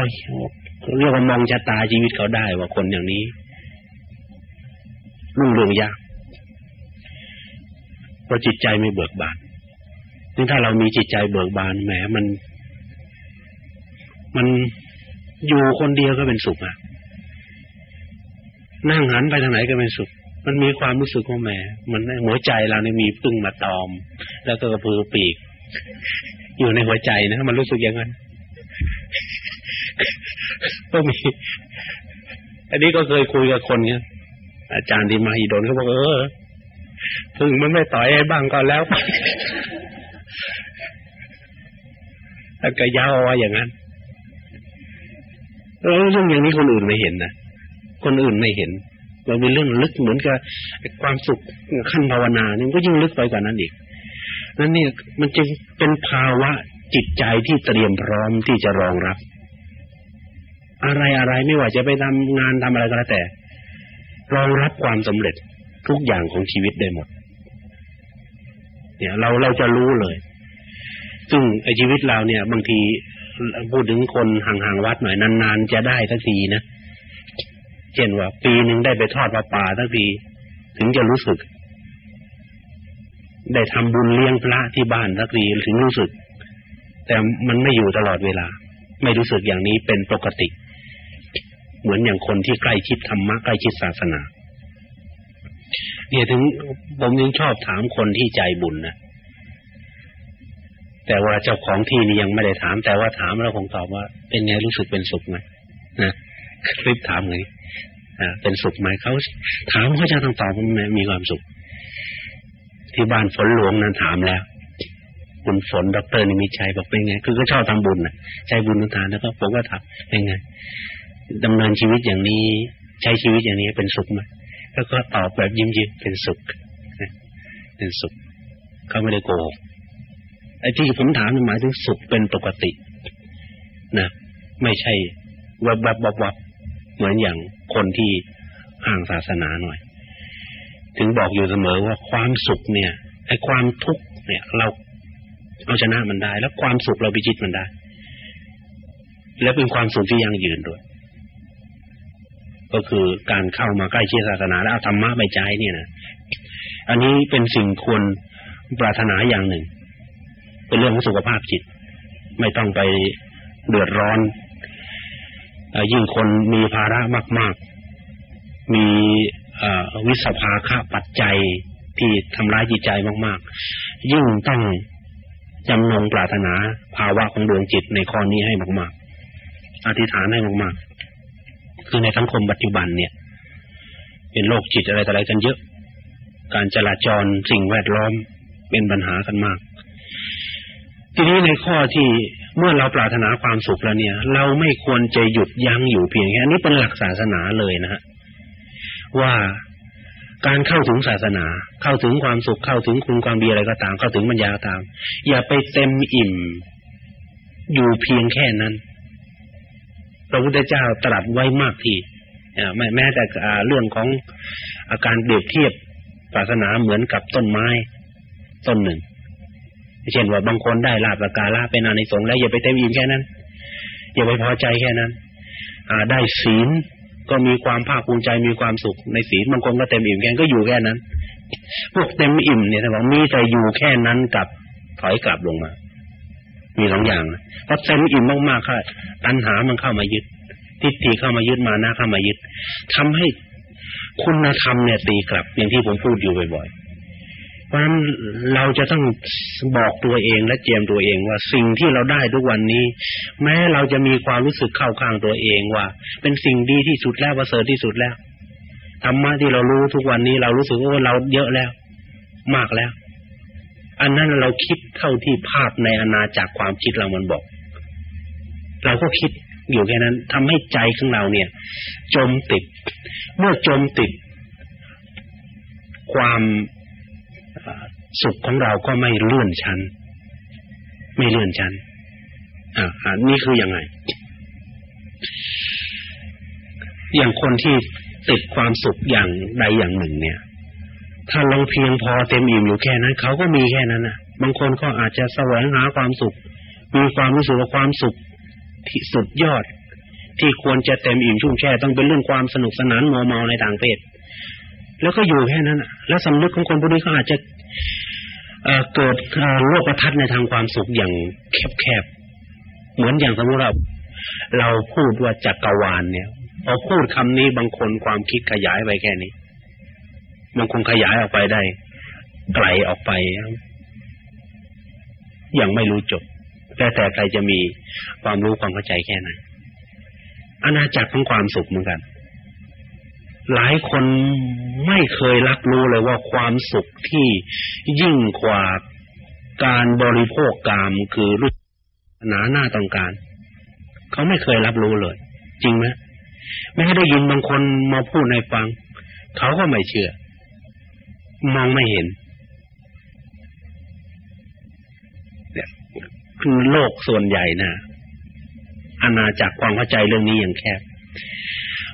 เรียกว่ามองชะตาชีวิตเขาได้ว่าคนอย่างนี้รุ่งเรืองยากเพราะจิตใจไม่เบิกบาน นี่ถ้าเรามีจิตใจเบิกบานแหมมัน มันอยู่คนเดียวก็เป็นสุขอะนั่งหันไปทางไหนก็เป็นสุข มันมีความรู้สึกว่าแหมมันหัวใจเราเนี่ยมีพึ่งมาตอม แล้วก็กระพือปีก อยู่ในหัวใจนะมันรู้สึกอย่างนั้นก็มี อันนี้ก็เคยคุยกับคนเนี่ยอาจารย์ที่มาอีโดนเขาบอกเออพึ่งมันไม่ต่อยให้บ้างก็แล้ว แล้วก็ยาวว่าอย่างนั้นแล้วเรื่องอย่างนี้คนอื่นไม่เห็นนะคนอื่นไม่เห็นมันเป็นเรื่องลึกเหมือนกับความสุขขั้นภาวนานี่ก็ยิ่งลึกไปกว่านั้นอีกนั่นนี่มันจึงเป็นภาวะจิตใจที่เตรียมพร้อมที่จะรองรับ อะไรอะไรไม่ว่าจะไปทำงานทำอะไรก็แล้วแต่ รองรับความสำเร็จทุกอย่างของชีวิตได้หมด เนี่ย เราเราจะรู้เลย ซึ่งไอชีวิตเราเนี่ย บางทีพูดถึงคนห่างๆวัดหน่อยนานๆจะได้สักทีนะเช่นว่า ปีหนึ่งได้ไปทอดปลาป่าสักทีถึงจะรู้สึก ได้ทำบุญเลี้ยงพระที่บ้านสักทีถึงรู้สึก แต่มันไม่อยู่ตลอดเวลา ไม่รู้สึกอย่างนี้เป็นปกติ เหมือนอย่างคนที่ใกล้ชิดธรรมะใกล้ชิดศาสนา เนี่ยถึงผมยังชอบถามคนที่ใจบุญนะ แต่ว่าเจ้าของที่นี่ยังไม่ได้ถาม แต่ว่าถามแล้วคงตอบว่า เป็นไงรู้สึกเป็นสุขไหมนะคลิปถามเลยอ่าเป็นสุขไหมเขาถามเขาจะต้องตอบว่ามีความสุข ที่บ้านฝนหลวงนั้นถามแล้วคุณฝนดรนิมิชัยบอกเป็นไง คือก็ชอบทำบุญนะใช้บุญทานแล้วก็ผมก็ถามเป็นไงดำเนินชีวิตอย่างนี้ ใช้ชีวิตอย่างนี้เป็นสุขไหมแล้วก็ตอบแบบยิ้มยิ้มเป็นสุขเป็นสุขเขาไม่ได้โกหก ไอ้ที่ผมถามหมายถึงสุขเป็นปกติ นะ ไม่ใช่วับวับวับวับเหมือนอย่างคนที่ห่างศาสนาหน่อย ถึงบอกอยู่เสมอว่าความสุขเนี่ยไอ้ความทุกข์เนี่ย เราเอาชนะมันได้ แล้วความสุขเราไปจิตมันได้ แล้วเป็นความสุขที่ยั่งยืนด้วย ก็คือการเข้ามาใกล้ชิดศาสนาแล้วเอาธรรมะไปใจเนี่ยนะอันนี้เป็นสิ่งควรปรารถนาอย่างหนึ่ง เป็นเรื่องของสุขภาพจิต ไม่ต้องไปเดือดร้อนยิ่งคนมีภาระมาก ๆ มีวิสภาค่าปัจจัยที่ทำร้ายจิตใจมาก ๆ ยิ่งต้องจำนงปรารถนาภาวะของดวงจิตในข้อนี้ให้มาก ๆ อธิษฐานให้มาก ๆ คือในสังคมปัจจุบันเนี่ย เป็นโรคจิตอะไรต่ออะไรกันเยอะ การจราจรสิ่งแวดล้อมเป็นปัญหากันมาก ทีนี้ในข้อที่เมื่อเราปรารถนาความสุขแล้วเนี่ย เราไม่ควรจะหยุดยั้งอยู่เพียงแค่นี้เป็นหลักศาสนาเลยนะฮะว่าการเข้าถึงศาสนา เข้าถึงความสุขเข้าถึงคุณความดีอะไรก็ตาม เข้าถึงปัญญาตาม อย่าไปเต็มอิ่ม อยู่เพียงแค่นั้นพระพุทธเจ้าตรัสไว้มากที่แม้แต่เรื่องของอาการเปรียบเทียบศาสนาเหมือนกับต้นไม้ ต้นหนึ่ง เช่นว่าบางคนได้ลาบประกาลาเป็นอานิสงส์แล้วอย่าไปเต็มอิ่มแค่นั้น อย่าไปพอใจแค่นั้น อ่า ได้ศีลก็มีความภาคภูมิใจมีความสุขในศีลบางคนก็เต็มอิ่มแค่ก็อยู่แค่นั้น พวกเต็มอิ่มเนี่ยถ้านบอกมีแต่อยู่แค่นั้นกับถอยกลับลงมา มีสองอย่างเพอเต็มอิ่มมากๆค่ะตัณหามันเข้ามายึดทิฏฐิเข้ามายึดมานะเข้ามายึดทำให้คุณธรรมเนี่ยตีกลับอย่างที่ผมพูดอยู่บ่อยๆ เพราะนั้นเราจะต้องบอกตัวเองและเจียมตัวเองว่าสิ่งที่เราได้ทุกวันนี้ แม้เราจะมีความรู้สึกเข้าข้างตัวเองว่า เป็นสิ่งดีที่สุดแล้วประเสริฐที่สุดแล้วธรรมะที่เรารู้ทุกวันนี้ เรารู้สึกว่าเราเยอะแล้ว มากแล้ว อันนั้นเราคิดเท่าที่ภาพในอาณาจักความคิดเรามันบอก เราก็คิดอยู่แค่นั้นทำให้ใจของเราเนี่ย จมติด เมื่อจมติด ความ สุขของเราก็ไม่เลื่อนชั้น ไม่เลื่อนชั้นอ่าอันนี้คืออยังไง อย่างคนที่ติดความสุขอย่างใดอย่างหนึ่ง เนี่ย ถ้าเราเพียงพอเต็มอิ่มอยู่แค่นั้นเขาก็มีแค่นั้นนะบางคนก็อาจจะแสวงหาความสุข มีความรู้สึกว่าความสุขที่สุดยอด ที่ควรจะเต็มอิ่มชุ่มแช่ต้องเป็นเรื่องความสนุกสนานมัวเมาในต่างเพศ แล้วก็อยู่แค่นั้นแล้วสำนึกของคนพวกนี้ก็อาจจะเกิดโลกประทัศน์ในทางความสุขอย่างแคบๆ เหมือนอย่างสมมติเราเราพูดว่าจักรวาลเนี่ยพอพูดคำนี้บางคนความคิดขยายไปแค่นี้มันคงขยายออกไปได้ ไกลออกไปยังไม่รู้จบแต่แต่ใครจะมีความรู้ความเข้าใจแค่ไหนอาณาจักรของความสุขเหมือนกัน หลายคนไม่เคยรับรู้เลยว่าความสุขที่ยิ่งกว่าการบริโภคกามคือรู้หนาหน้าต้องการ เขาไม่เคยรับรู้เลย จริงไหมไม่ได้ยินบางคนมาพูดในฟัง เขาก็ไม่เชื่อ มองไม่เห็นเนี่ยคือโลกส่วนใหญ่นะอาณาจักรความเข้าใจเรื่องนี้อย่างแคบ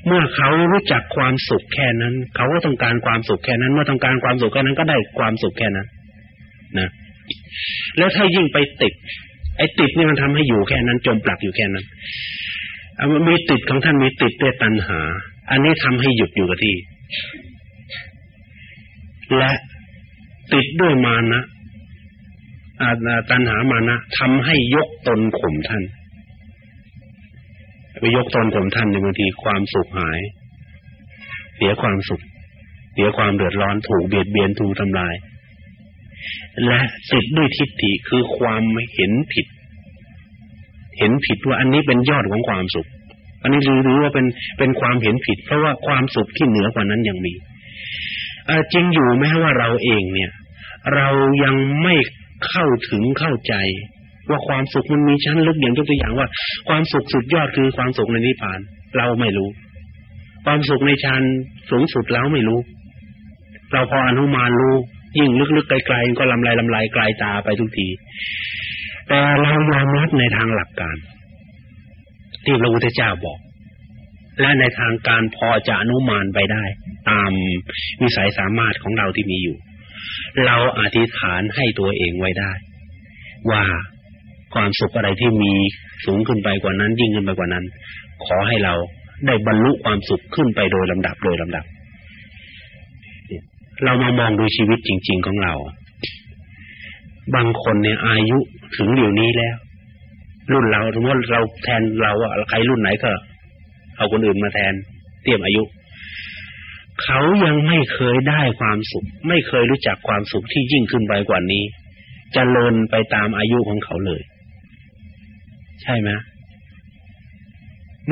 เมื่อเขารู้จักความสุขแค่นั้น เขาก็ต้องการความสุขแค่นั้น เมื่อต้องการความสุขแค่นั้นก็ได้ความสุขแค่นั้นนะแล้วถ้ายิ่งไปติด ไอ้ติดนี่มันทำให้อยู่แค่นั้น จมปลักอยู่แค่นั้นมีติดของท่านมีติดด้วยตัณหา อันนี้ทำให้หยุดอยู่กับที่ และติดด้วยมานะอตัณหามานะทำให้ยกตนข่มท่าน ไปยกตนข่มท่านในบางทีความสุขหาย เสียความสุข เสียความเดือดร้อนถูกเบียดเบียนถูกทำลาย และติดด้วยทิฏฐิคือความเห็นผิด เห็นผิดว่าอันนี้เป็นยอดของความสุข อันนี้รู้รู้ว่าเป็นเป็นความเห็นผิด เพราะว่าความสุขที่เหนือกว่านั้นยังมีจริงอยู่แม้ว่าเราเองเนี่ย เรายังไม่เข้าถึงเข้าใจ ว่าความสุขมันมีชั้นลึกอย่างยกตัวอย่างว่า ความสุขสุดยอดคือความสุขในนิพพาน เราไม่รู้ ความสุขในชั้นสูงสุดเราไม่รู้ เราพออนุมานรู้ ยิ่งลึกๆไกลๆก็ลำลายลำลายไกลตาไปทุกที แต่เรายอมรับในทางหลักการ ที่พระพุทธเจ้าบอก และในทางการพอจะอนุมานไปได้ ตามวิสัยสามารถของเราที่มีอยู่ เราอธิษฐานให้ตัวเองไว้ได้ ว่า ความสุขอะไรที่มีสูงขึ้นไปกว่านั้น ยิ่งขึ้นไปกว่านั้น ขอให้เราได้บรรลุความสุขขึ้นไปโดยลำดับโดยลำดับ เรามามองดูชีวิตจริง ๆของเรา บางคนเนี่ยอายุถึงเดี๋ยวนี้แล้ว รุ่นเราสมมติเราแทนเราอะใครรุ่นไหนก็เอาคนอื่นมาแทนเทียมอายุ เขายังไม่เคยได้ความสุข ไม่เคยรู้จักความสุขที่ยิ่งขึ้นไปกว่านี้จเจริญไปตามอายุของเขาเลย ใช่ไหม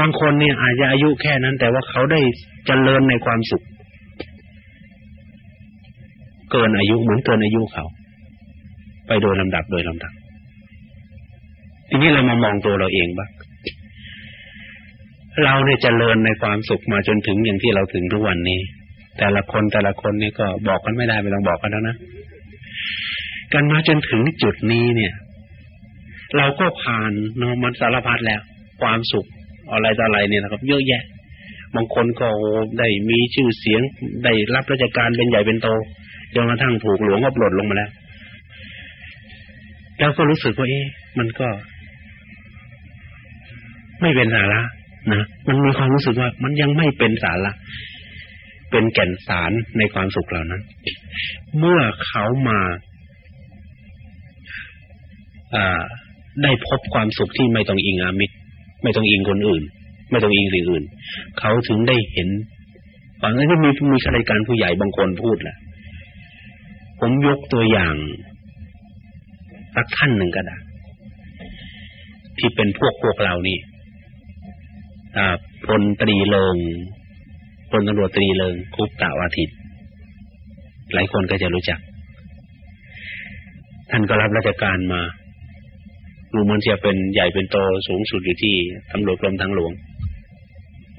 บางคนเนี่ยอาจจะอายุแค่นั้น แต่ว่าเขาได้เจริญในความสุข เกินอายุเหมือนเกินอายุเขา ไปโดยลำดับโดยลำดับ ทีนี้เรามามองตัวเราเองบ้างเราเนี่ยจเจริญในความสุขมาจนถึงอย่างที่เราถึงทุกวันนี้ แต่ละคนแต่ละคนนี่ก็บอกกันไม่ได้ไม่ต้องบอกกันแล้วนะกันมาจนถึงจุดนี้เนี่ย เราก็ผ่านเนาะมันสารพัดแล้ว ความสุขอะไรต่ออะไรเนี่ยนะครับ เยอะแยะ บางคนก็ได้มีชื่อเสียงได้รับราชการเป็นใหญ่เป็นโตจนกระทั่งถูกหลวงก็ปลดลงมาแล้ว แล้วก็รู้สึกว่าเอ๊ะมันก็ ไม่เป็นสาระนะมันมีความรู้สึกว่ามันยังไม่เป็นสาระเป็นแก่นสารในความสุขเหล่านั้น เมื่อเขามา ได้พบความสุขที่ไม่ต้องอิงอามิตร ไม่ต้องอิงคนอื่น ไม่ต้องอิงสิ่งอื่น เขาถึงได้เห็นบางทีมีมีข้าราชการผู้ใหญ่บางคนพูดแหละผมยกตัวอย่างสักท่านหนึ่งก็ได้ที่เป็นพวกพวกเรานี่พลตรีเลิงพลตำรวจตรีเลิงคุปตะวาทิต หลายคนก็จะรู้จัก ท่านก็รับราชการมา ดูมันจะเป็นใหญ่เป็นโตสูงสุดอยู่ที่ตำรวจกรมทางหลวง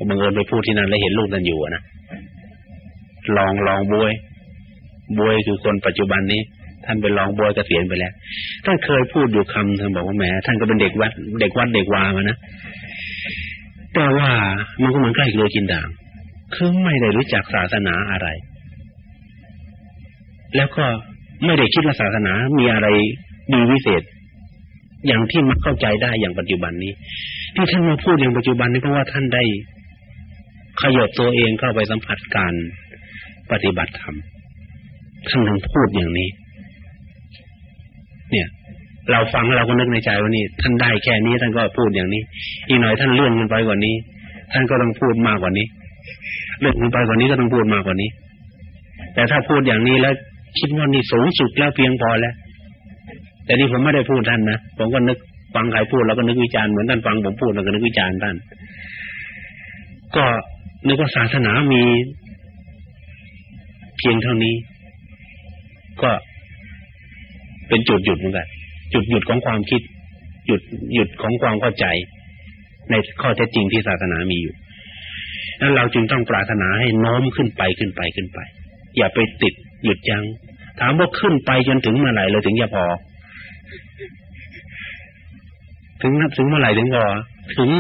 บังเอิญไปพูดที่นั่นแล้วเห็นลูกนั่นอยู่นะลองลองบวย บวยคือคนปัจจุบันนี้ ท่านเป็นรองบวยเกษียณไปแล้วท่านเคยพูดอยู่คำท่านบอกว่าแหมท่านก็เป็นเด็กวัด เด็กวัดเด็กวามานะแต่ว่ามันก็เหมือนใกล้เลยกินด่างคือไม่ได้รู้จักศาสนาอะไร แล้วก็ไม่ได้คิดว่าศาสนามีอะไรดีวิเศษ อย่างที่มักเข้าใจได้อย่างปัจจุบันนี้ ที่ท่านมาพูดอย่างปัจจุบันนี้เพราะว่าท่านได้ขยบตัวเองเข้าไปสัมผัสการปฏิบัติธรรมท่านถึงพูดอย่างนี้ เนี่ย เราฟังเราก็นึกในใจว่านี่ท่านได้แค่นี้ท่านก็พูดอย่างนี้ อีกหน่อยท่านเลื่อนขึ้นไปกว่านี้ ท่านก็ต้องพูดมากกว่านี้เรื่องไปกว่านี้ก็ต้องพูดมากกว่านี้ แต่ถ้าพูดอย่างนี้แล้วคิดว่านี่สูงสุดแล้วเพียงพอแล้ว แต่นี่ผมไม่ได้พูดท่านนะผมก็นึกฟังใครพูดแล้วก็นึกวิจารณ์เหมือนท่านฟังผมพูดแล้วก็นึกวิจารณ์ท่านก็นึกว่าศาสนามีเพียงเท่านี้ ก็เป็นจุดหยุดเหมือนกันจุดหยุดของความคิด หยุดหยุดของความเข้าใจ ในข้อเท็จจริงที่ศาสนามีอยู่นั้นเราจึงต้องปรารถนาให้น้อมขึ้นไปขึ้นไปขึ้นไป อย่าไปติดหยุดยัง้งถามว่าขึ้นไปจนถึงเมื่อไหร่เราถึงจะพอ ถึงนับถึงเมื่อไหร่ถึงพอถึง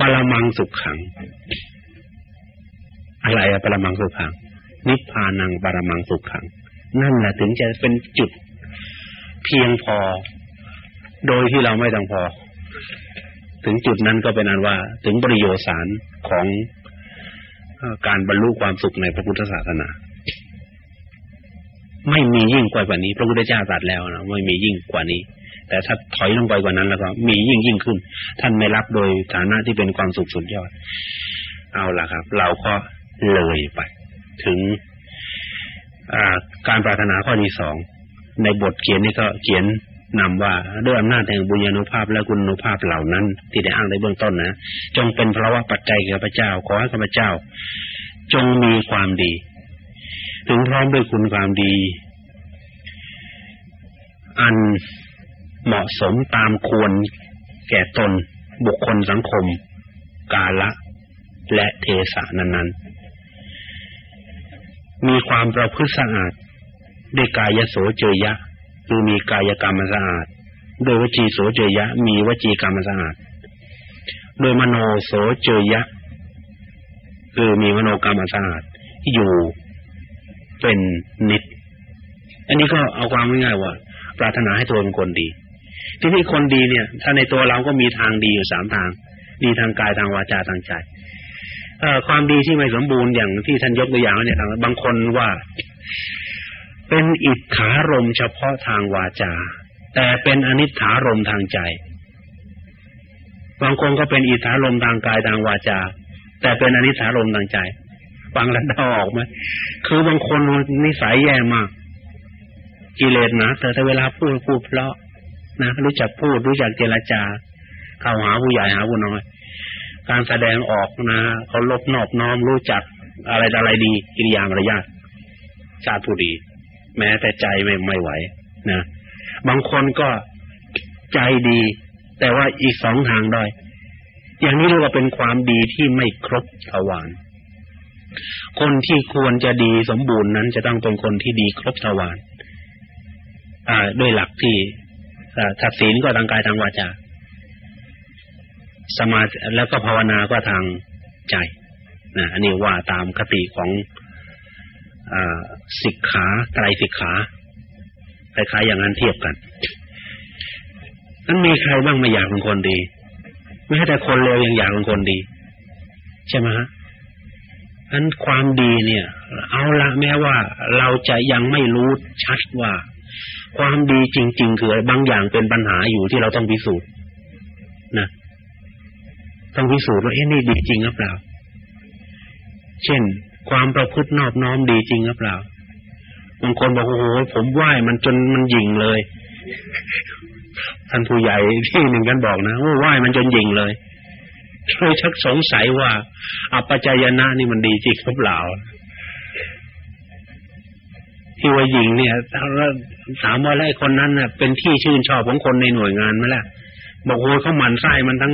ปรมังสุขขัง อะไรอะปรมังสุขขัง นิพพานังปรมังสุขขัง นั่นแหละถึงจะเป็นจุดเพียงพอ โดยที่เราไม่ต้องพอ ถึงจุดนั้นก็เป็นอันว่า ถึงประโยชน์สารของการบรรลุความสุขในพระพุทธศาสนา ไม่มียิ่งกว่านี้ พระพุทธเจ้าตรัสแล้วนะไม่มียิ่งกว่านี้ แต่ถ้าถอยลงไปกว่านั้นแล้วก็มียิ่งยิ่งขึ้น ท่านไม่รับโดยฐานะที่เป็นความสุขสุดยอด เอาล่ะครับ เราก็เลยไป ถึงการปรารถนาข้อที่สองในบทเขียนนี่ก็เขียนนำว่าด้วยอำนาจแห่งบุญญาณุภาพและคุณุภาพเหล่านั้น ที่ได้อ้างในเบื้องต้นนะจงเป็นเพราะว่าปัจจัยแก่พระเจ้า ขอให้ข้าพเจ้า จงมีความดี ถึงพร้อมด้วยคุณความดี อัน เหมาะสมตามควรแก่ตนบุคคลสังคม กาละ และเทศะนั้นๆ มีความประพฤติสะอาดด้วยกายโสเจยะ คือมีกายกรรมสะอาดโดยวจีโสเจยะ มีวจีกรรมสะอาดโดยมโนโสเจยะ คือมีมโนกรรมสะอาดอยู่เป็นนิด อันนี้ก็เอาความง่ายๆว่า ปรารถนาให้ตัวเป็นคนดี ที่นี่คนดีเนี่ย ถ้าในตัวเราก็มีทางดีอยู่สามทาง ดีทางกายทางวาจาทางใจเออความดีที่ไม่สมบูรณ์อย่างที่ท่านยกตัวอย่างเนี่ยบางคนว่า เป็นอิทธารมเฉพาะทางวาจา แต่เป็นอนิถารมทางใจ บางคนก็เป็นอิทธารมทางกายทางวาจา แต่เป็นอนิถารมทางใจฟังแล้วดออกไหมคือบางคนนิสัยแย่มากกิเลสนะแต่ถ้าเวลาพูดพูดเพราะ นะรู้จักพูดรู้จักเจรจา เข้าหาผู้ใหญ่หาผู้น้อย การแสดงออกนะเขาลบนอบน้อมรู้จักอะไรอะไรดีกิริยามารยาทชาติผู้ดี แม้แต่ใจไม่ไม่ไหวนะบางคนก็ใจดี แต่ว่าอีกสองทางด้อยอย่างนี้เรียกว่าเป็นความดีที่ไม่ครบทวารคนที่ควรจะดีสมบูรณ์นั้นจะต้องเป็นคนที่ดีครบทวารอ่าด้วยหลักที่ ทักศีลก็ทางกายทางวาจาสมาธิแล้วก็ภาวนาก็ทางใจนะอันนี้ว่าตามคติของสิกขาไตรสิกขาคล้ายๆอย่างนั้นเทียบกันนั้นมีใครบ้างไม่อยากเป็นคนดี ไม่ใช่แต่คนเลวยังอยากเป็นคนดี ใช่ไหมฮะอันความดีเนี่ย เอาละแม้ว่าเราจะยังไม่รู้ชัดว่า ความดีจริง ๆ คือบางอย่างเป็นปัญหาอยู่ที่เราต้องพิสูจน์นะต้องพิสูจน์ว่าเอ๊ะนี่ดีจริงหรือเปล่า เช่น ความประพฤตินอบน้อมดีจริงหรือเปล่าบางคนบอกโอ้โหผมไหว้มันจนมันหยิ่งเลยท่านผู้ใหญ่ที่หนึ่งกันบอกนะว่าไหว้มันจนหยิ่งเลยเลยชักสงสัยว่า อัปจายนะนี่มันดีจริงหรือเปล่า ที่ว่าหญิงเนี่ยถามว่าไอ้คนนั้นน่ะเป็นที่ชื่นชอบของคนในหน่วยงานไหมล่ะบอกโอ้ยเขาหมั่นไส้มันทั้ง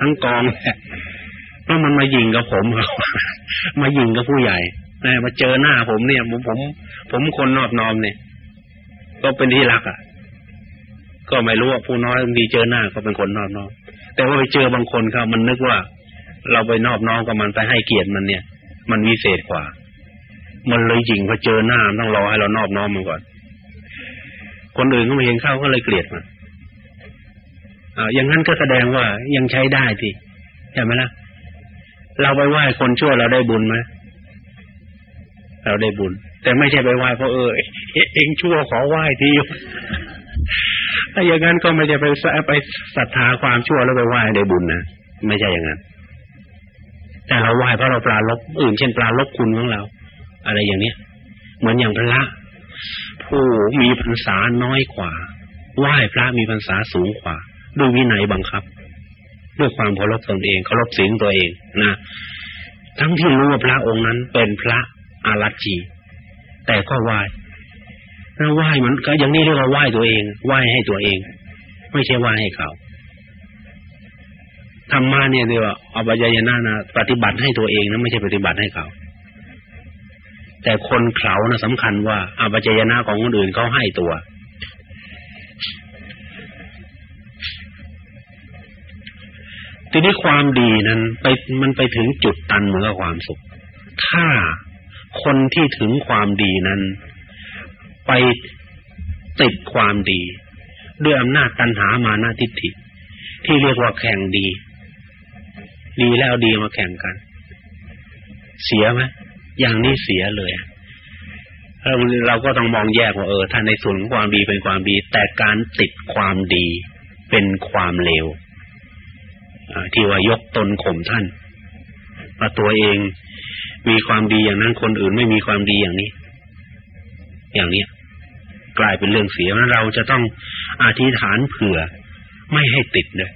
ทั้งกองแหละเพราะมันมายิงกับผมครับมายิงกับผู้ใหญ่นะมาเจอหน้าผมเนี่ยผมผม ผมคนนอบน้อมเนี่ย ก็เป็นที่รักอะ ก็ไม่รู้ว่าผู้น้อยดีเจอหน้าก็เป็นคนนอบน้อมแต่ว่าไปเจอบางคนครับมันนึกว่า เราไปนอบน้อมกับมันไปให้เกียรติมันเนี่ย มันวิเศษกว่า มันเลยยิงพอเจอหน้าต้องรอให้เรานอบน้อมมันก่อน คนอื่นก็ไม่เห็นเข้าก็เลยเกลียดมันอ่าอย่างนั้นก็แสดงว่ายังใช้ได้ทีใช่ไหมล่ะเราไปไหว้คนชั่วเราได้บุญไหมเราได้บุญ แต่ไม่ใช่ไปไหว้เพราะเออเองชั่วขอไหว้ทีถ้าอย่างนั้นก็ไม่ใช่ไปไปศรัทธาความชั่วแล้วไปไหว้ได้บุญนะไม่ใช่อย่างนั้นแต่เราไหว้เพราะเราปลาลบอื่นเช่นปลาลบคุณของเรา อะไรอย่างเนี้ยเหมือนอย่างพระผู้มีพรรษาน้อยกว่าไหว้พระมีพรรษาสูงกว่า ด้วยวินัยบังคับ ด้วยความเคารพตนเองเคารพศีลตัวเองนะทั้งที่รู้ว่าพระองค์นั้นเป็นพระอารัจี แต่ก็ไหว้แล้วไหว้มันก็อย่างนี้เรียกว่าไหว้ตัวเองไหว้ให้ตัวเอง ไม่ใช่ไหว้ให้เขาธรรมะเนี่ยเรียกว่าอภิญญานะนะปฏิบัติให้ตัวเองนะไม่ใช่ปฏิบัติให้เขา แต่คนเขานะสำคัญว่าอภิญญานะของคนอื่นเขาให้ตัว ทีนี้ความดีนั้น ไปมันไปถึงจุดตันเหมือนกับความสุข ถ้าคนที่ถึงความดีนั้น ไปติดความดี ด้วยอำนาจตัณหามานาทิฏฐิ ที่เรียกว่าแข่งดี ดีแล้วดีมาแข่งกัน เสียไหม อย่างนี้เสียเลยเราเราก็ต้องมองแยกว่าเออถ้าในส่วนของความดีเป็นความดี แต่การติดความดีเป็นความเลวที่ว่ายกตนข่มท่านว่าตัวเองมีความดีอย่างนั้นคนอื่นไม่มีความดีอย่างนี้ อย่างนี้กลายเป็นเรื่องเสียแล้วเราจะต้องอธิษฐานเผื่อไม่ให้ติดเลย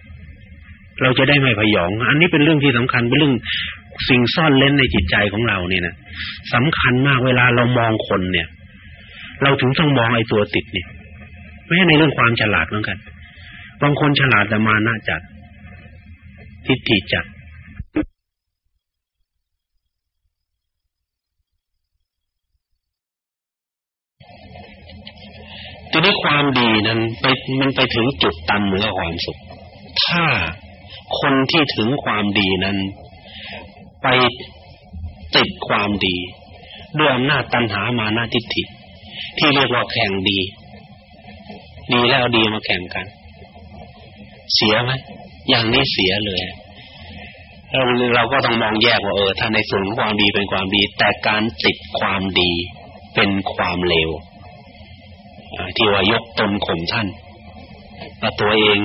เราจะได้ไม่พยอง อันนี้เป็นเรื่องที่สำคัญเป็นเรื่อง สิ่งซ่อนเล้นในจิตใจของเราเนี่ยนะสำคัญมากเวลาเรามองคนเนี่ย เราถึงต้องมองไอ้ตัวติดเนี่ยไม่ใช่ในเรื่องความฉลาดเหมือนกันบางคนฉลาดแต่มาน่าจัด ทิฏฐิจัดทีนี้ความดีนั้นไปมันไปถึงจุดตันเหมือนความสุข ถ้าคนที่ถึงความดีนั้น ไปติดความดีด้วยอำนาจตัณหามานาทิฏฐิ ที่เรียกว่าแข่งดี ดีแล้วดีมาแข่งกัน เสียไหมอย่างนี้เสียเลยเราเราก็ต้องมองแยกว่าเออถ้าในส่วนของความดีเป็นความดี แต่การติดความดีเป็นความเลวที่ว่ายกตนข่มท่านว่ตัวเอง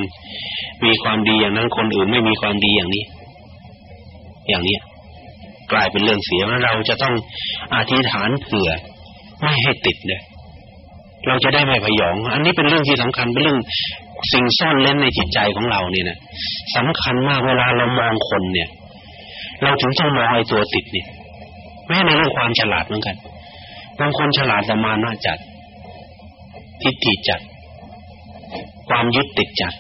มีความดีอย่างนั้นคนอื่นไม่มีความดีอย่างนี้ อย่างนี้ กลายเป็นเรื่องเสียเราจะต้องอธิษฐานเผื่อไม่ให้ติดเลยเราจะได้ไม่พยอง อันนี้เป็นเรื่องที่สำคัญเป็นเรื่องสิ่งซ่อนเล้นในจิตใจของเราเนี่ยนะสำคัญมากเวลาเรามองคนเนี่ย เราถึงต้องมองไอ้ตัวติดเนี่ยแม้ในเรื่องความฉลาดเหมือนกันบางคนฉลาดแต่มาน่าจัด ทิฏฐิจัด ความยึดติดจัด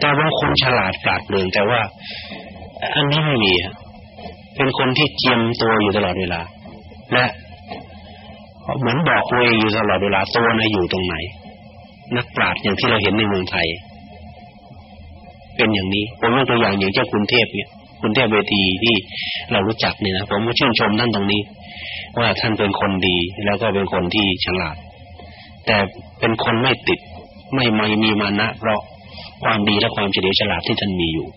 แต่บางคนฉลาดปราดเปรื่องแต่ว่า อันนี้ไม่มี เป็นคนที่เจียมตัวอยู่ตลอดเวลา และเหมือนบอกตัวเองอยู่ตลอดเวลาตัวน่ะอยู่ตรงไหน นักปราชญ์อย่างที่เราเห็นในเมืองไทย เป็นอย่างนี้ ผมยกตัวอย่างอย่างเจ้าคุณเทพเนี่ย คุณเทพเวทีที่เรารู้จักเนี่ยนะผมก็ชื่นชมท่านตรงนี้ ว่าท่านเป็นคนดีแล้วก็เป็นคนที่ฉลาด แต่เป็นคนไม่ติด ไม่ไม่มีมานะเพราะความดีและความเฉลียวฉลาดที่ท่านมีอยู่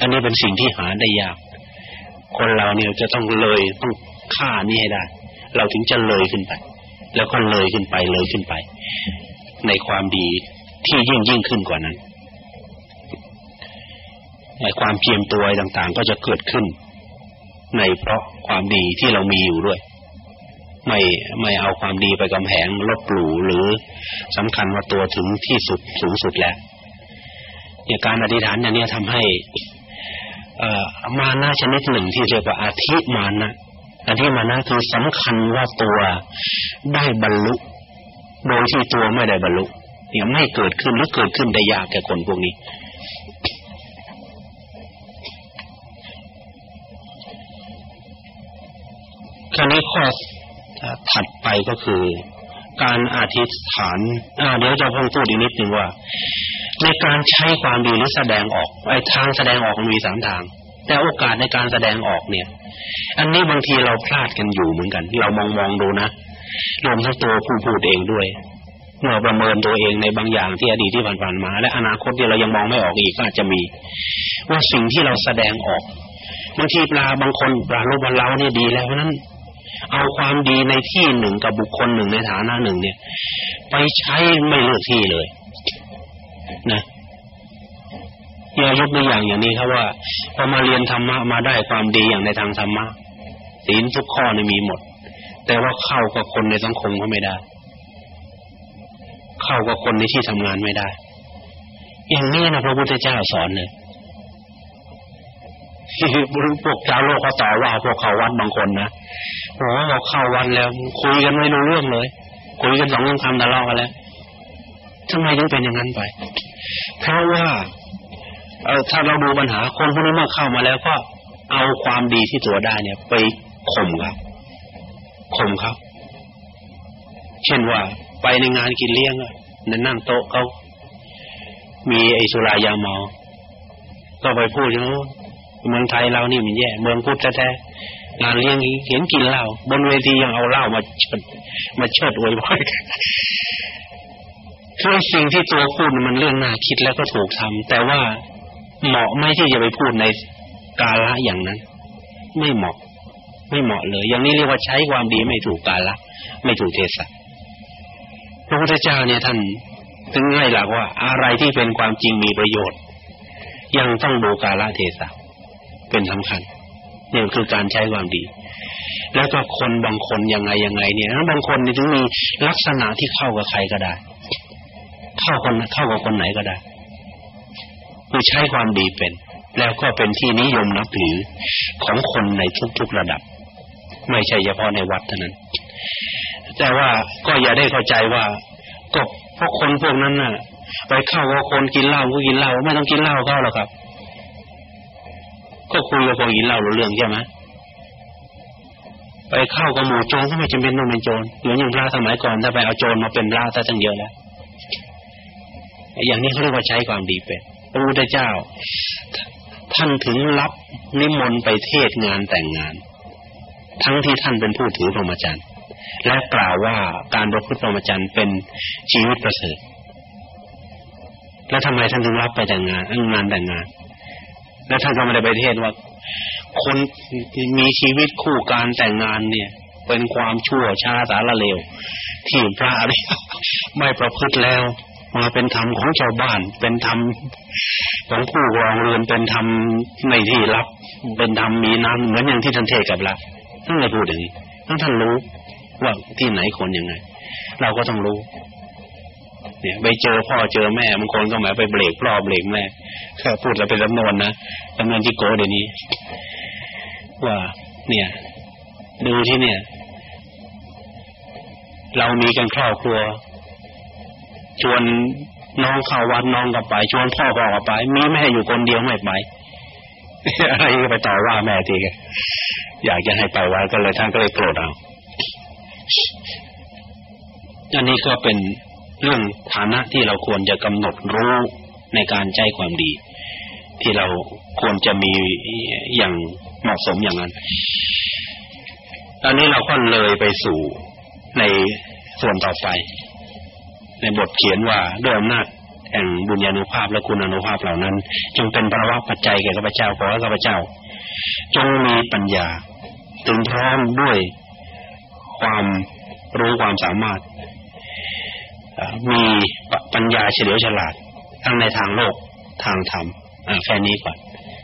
อันนี้เป็นสิ่งที่หาได้ยาก คนเราเนี่ยจะต้องเลยต้องฆ่านี่ให้ได้ เราถึงจะเลยขึ้นไป แล้วก็เลยขึ้นไปเลยขึ้นไป ในความดีที่ยิ่งยิ่งขึ้นกว่านั้นในความเพียรตัวต่างๆ ก็จะเกิดขึ้น ในเพราะความดีที่เรามีอยู่ด้วย ไม่ไม่เอาความดีไปกำแพงลบหลู่หรือสำคัญว่าตัวถึงที่สุดสูงสุดแล้วเนี่ยการอธิษฐานอย่างนี้ทำให้ มานะชนิดหนึ่งที่เรียกว่าอาธิมานะอาธิมานะคือสำคัญว่าตัวได้บรรลุ โดยที่ตัวไม่ได้บรรลุเนี่ยไม่เกิดขึ้นหรือเกิดขึ้นได้ยากแก่คนพวกนี้ คราวนี้ข้อถัดไปก็คือ การอธิษฐานอ่าเดี๋ยวจะพูดอีกนิดนึงว่า ในการใช้ความดีหรือแสดงออกไอ้ทางแสดงออกมันมีสามทาง แต่โอกาสในการแสดงออกเนี่ย อันนี้บางทีเราพลาดกันอยู่เหมือนกัน เรามองมองดูนะรวมทั้งตัวผู้พูดเองด้วยเมื่อประเมินตัวเองในบางอย่างที่อดีตที่ผ่านๆมา และอนาคตที่เรายังมองไม่ออกอีกก็อาจจะมี ว่าสิ่งที่เราแสดงออกบางทีปลาบางคนปลาโลบเราเนี่ยดีแล้วเพราะนั้น เอาความดีในที่หนึ่งกับบุคคลหนึ่งในฐานะหนึ่งเนี่ย ไปใช้ไม่เลือกที่เลย นะอย่ายกตัวอย่างอย่างนี้ครับว่าพอมาเรียนธรรมะมาได้ความดีอย่างในทางธรรมะศีลทุกข้อนี่มีหมด แต่ว่าเข้ากับคนในสังคมก็ไม่ได้ เข้ากับคนในที่ทำงานไม่ได้ อย่างนี้นะพระพุทธเจ้าสอนเลย พวกชาวโลกเขาต่อว่าพวกเขาวัดบางคนนะโอ้เราเข้าวันแล้ว คุยกันไม่รู้เรื่องเลย คุยกันสองคำทะเลาะกันแล้วทำไมถึงเป็นอย่างนั้นไปเพราะว่าเออถ้าเราดูปัญหาคนพวกนี้เมื่อเข้ามาแล้วก็เอาความดีที่ตัวได้เนี่ย ไปข่มครับข่มครับเช่นว่า ไปในงานกินเลี้ยงนั่งโต๊ะเขามีไอสุรายาเมา ก็ไปพูดอย่างนู้น เมืองไทยเรานี่มันแย่เมืองพุทธแท้งานเลี้ยงเห็นกินเหล้าบนเวทียังเอาเหล้ามามาเชิดอวยพรคือสิ่งที่ตัวพูดมันเรื่องน่าคิดแล้วก็ถูกทำแต่ว่าเหมาะไม่ที่จะไปพูดในกาละอย่างนั้น ไม่เหมาะ ไม่เหมาะเลย อย่างนี้เรียกว่าใช้ความดีไม่ถูกกาละไม่ถูกเทศะพระพุทธเจ้าเนี่ยท่านถึงให้หลักว่า อะไรที่เป็นความจริงมีประโยชน์ ยังต้องดูกาละเทศะ เป็นสำคัญนี่คือการใช้ความดี แล้วก็คนบางคนยังไงยังไง เนี่ยบางคนนี่ถึงมีลักษณะที่เข้ากับใครก็ได้ เข้าคนเข้ากับคนไหนก็ได้คือใช้ความดีเป็น แล้วก็เป็นที่นิยมนับถือของคนในทุกๆระดับ ไม่ใช่เฉพาะในวัดเท่านั้น แต่ว่าก็อย่าได้เข้าใจว่าก็เพราะคนพวกนั้นน่ะ ไปเข้ากับคนกินเหล้าก็กินเหล้าไม่ต้องกินเหล้าเข้าหรอกครับ ก็คุยกับคนกินเหล้าเรื่องใช่ไหมไปเข้ากับหมู่โจรก็ไม่จำเป็นต้องเป็นโจรเหมือนอย่างพระสมัยก่อนถ้าไปเอาโจรมาเป็นพระซะตั้งเยอะแล้วอย่างนี้เขาเรียกว่าใช้ความดีเป็นพระพุทธเจ้า ท่านถึงรับนิมนต์ไปเทศงานแต่งงาน ทั้งที่ท่านเป็นผู้ถือพรหมจรรย์และกล่าวว่าการประพฤติพรหมจรรย์เป็นชีวิตประเสริฐแล้วทำไมท่านถึงรับไปแต่งงานงานแต่งงาน แล้วท่านก็ไม่ได้ไปเทศว่า คนมีชีวิตคู่การแต่งงานเนี่ย เป็นความชั่วช้าสารเลว ที่พระอริยไม่ประพฤติแล้วมาเป็นธรรมของชาวบ้าน เป็นธรรมของผู้รองเรือนเป็นธรรมในที่รับ เป็นธรรมมีน้ำเหมือนอย่างที่ท่านเทศกับเราท่านเลยพูดอย่างนี้ท่านท่านรู้ว่าที่ไหนคนยังไง เราก็ต้องรู้ เนี่ยไปเจอพ่อเจอแม่บางคนก็หมายไปเบรกพ่อเบรกแม่แค่พูดแล้วเป็นจำนวนนะจำนวนที่โกเดี๋ยวนี้ ว่า เนี่ย ดูที่เนี่ย เรามีกันครอบครัว ชวนน้องเข้าวัดน้องก็ไป ชวนพ่อพ่อก็ไป มีแม่อยู่คนเดียวไม่ไปอะไรก็ไปต่อว่าแม่ทีอยากจะให้ไปวัดก็เลยท่านก็เลยโกรธเอาอันนี้ก็เป็น เรื่องฐานะที่เราควรจะกำหนดรู้ในการใจความดี ที่เราควรจะมีอย่างเหมาะสมอย่างนั้นตอนนี้เราก็เลยไปสู่ในส่วนต่อไป ในบทเขียนว่าด้วยอำนาจแห่งบุญญาณุภาพและคุณานุภาพเหล่านั้น จงเป็นภาวะปัจจัยแก่ข้าพเจ้าขอให้ข้าพเจ้า จงมีปัญญา ถึงพร้อมด้วยความรู้ความสามารถ มีปัญญาเฉลียวฉลาด ทั้งในทางโลกทางธรรมแค่นี้ก่อน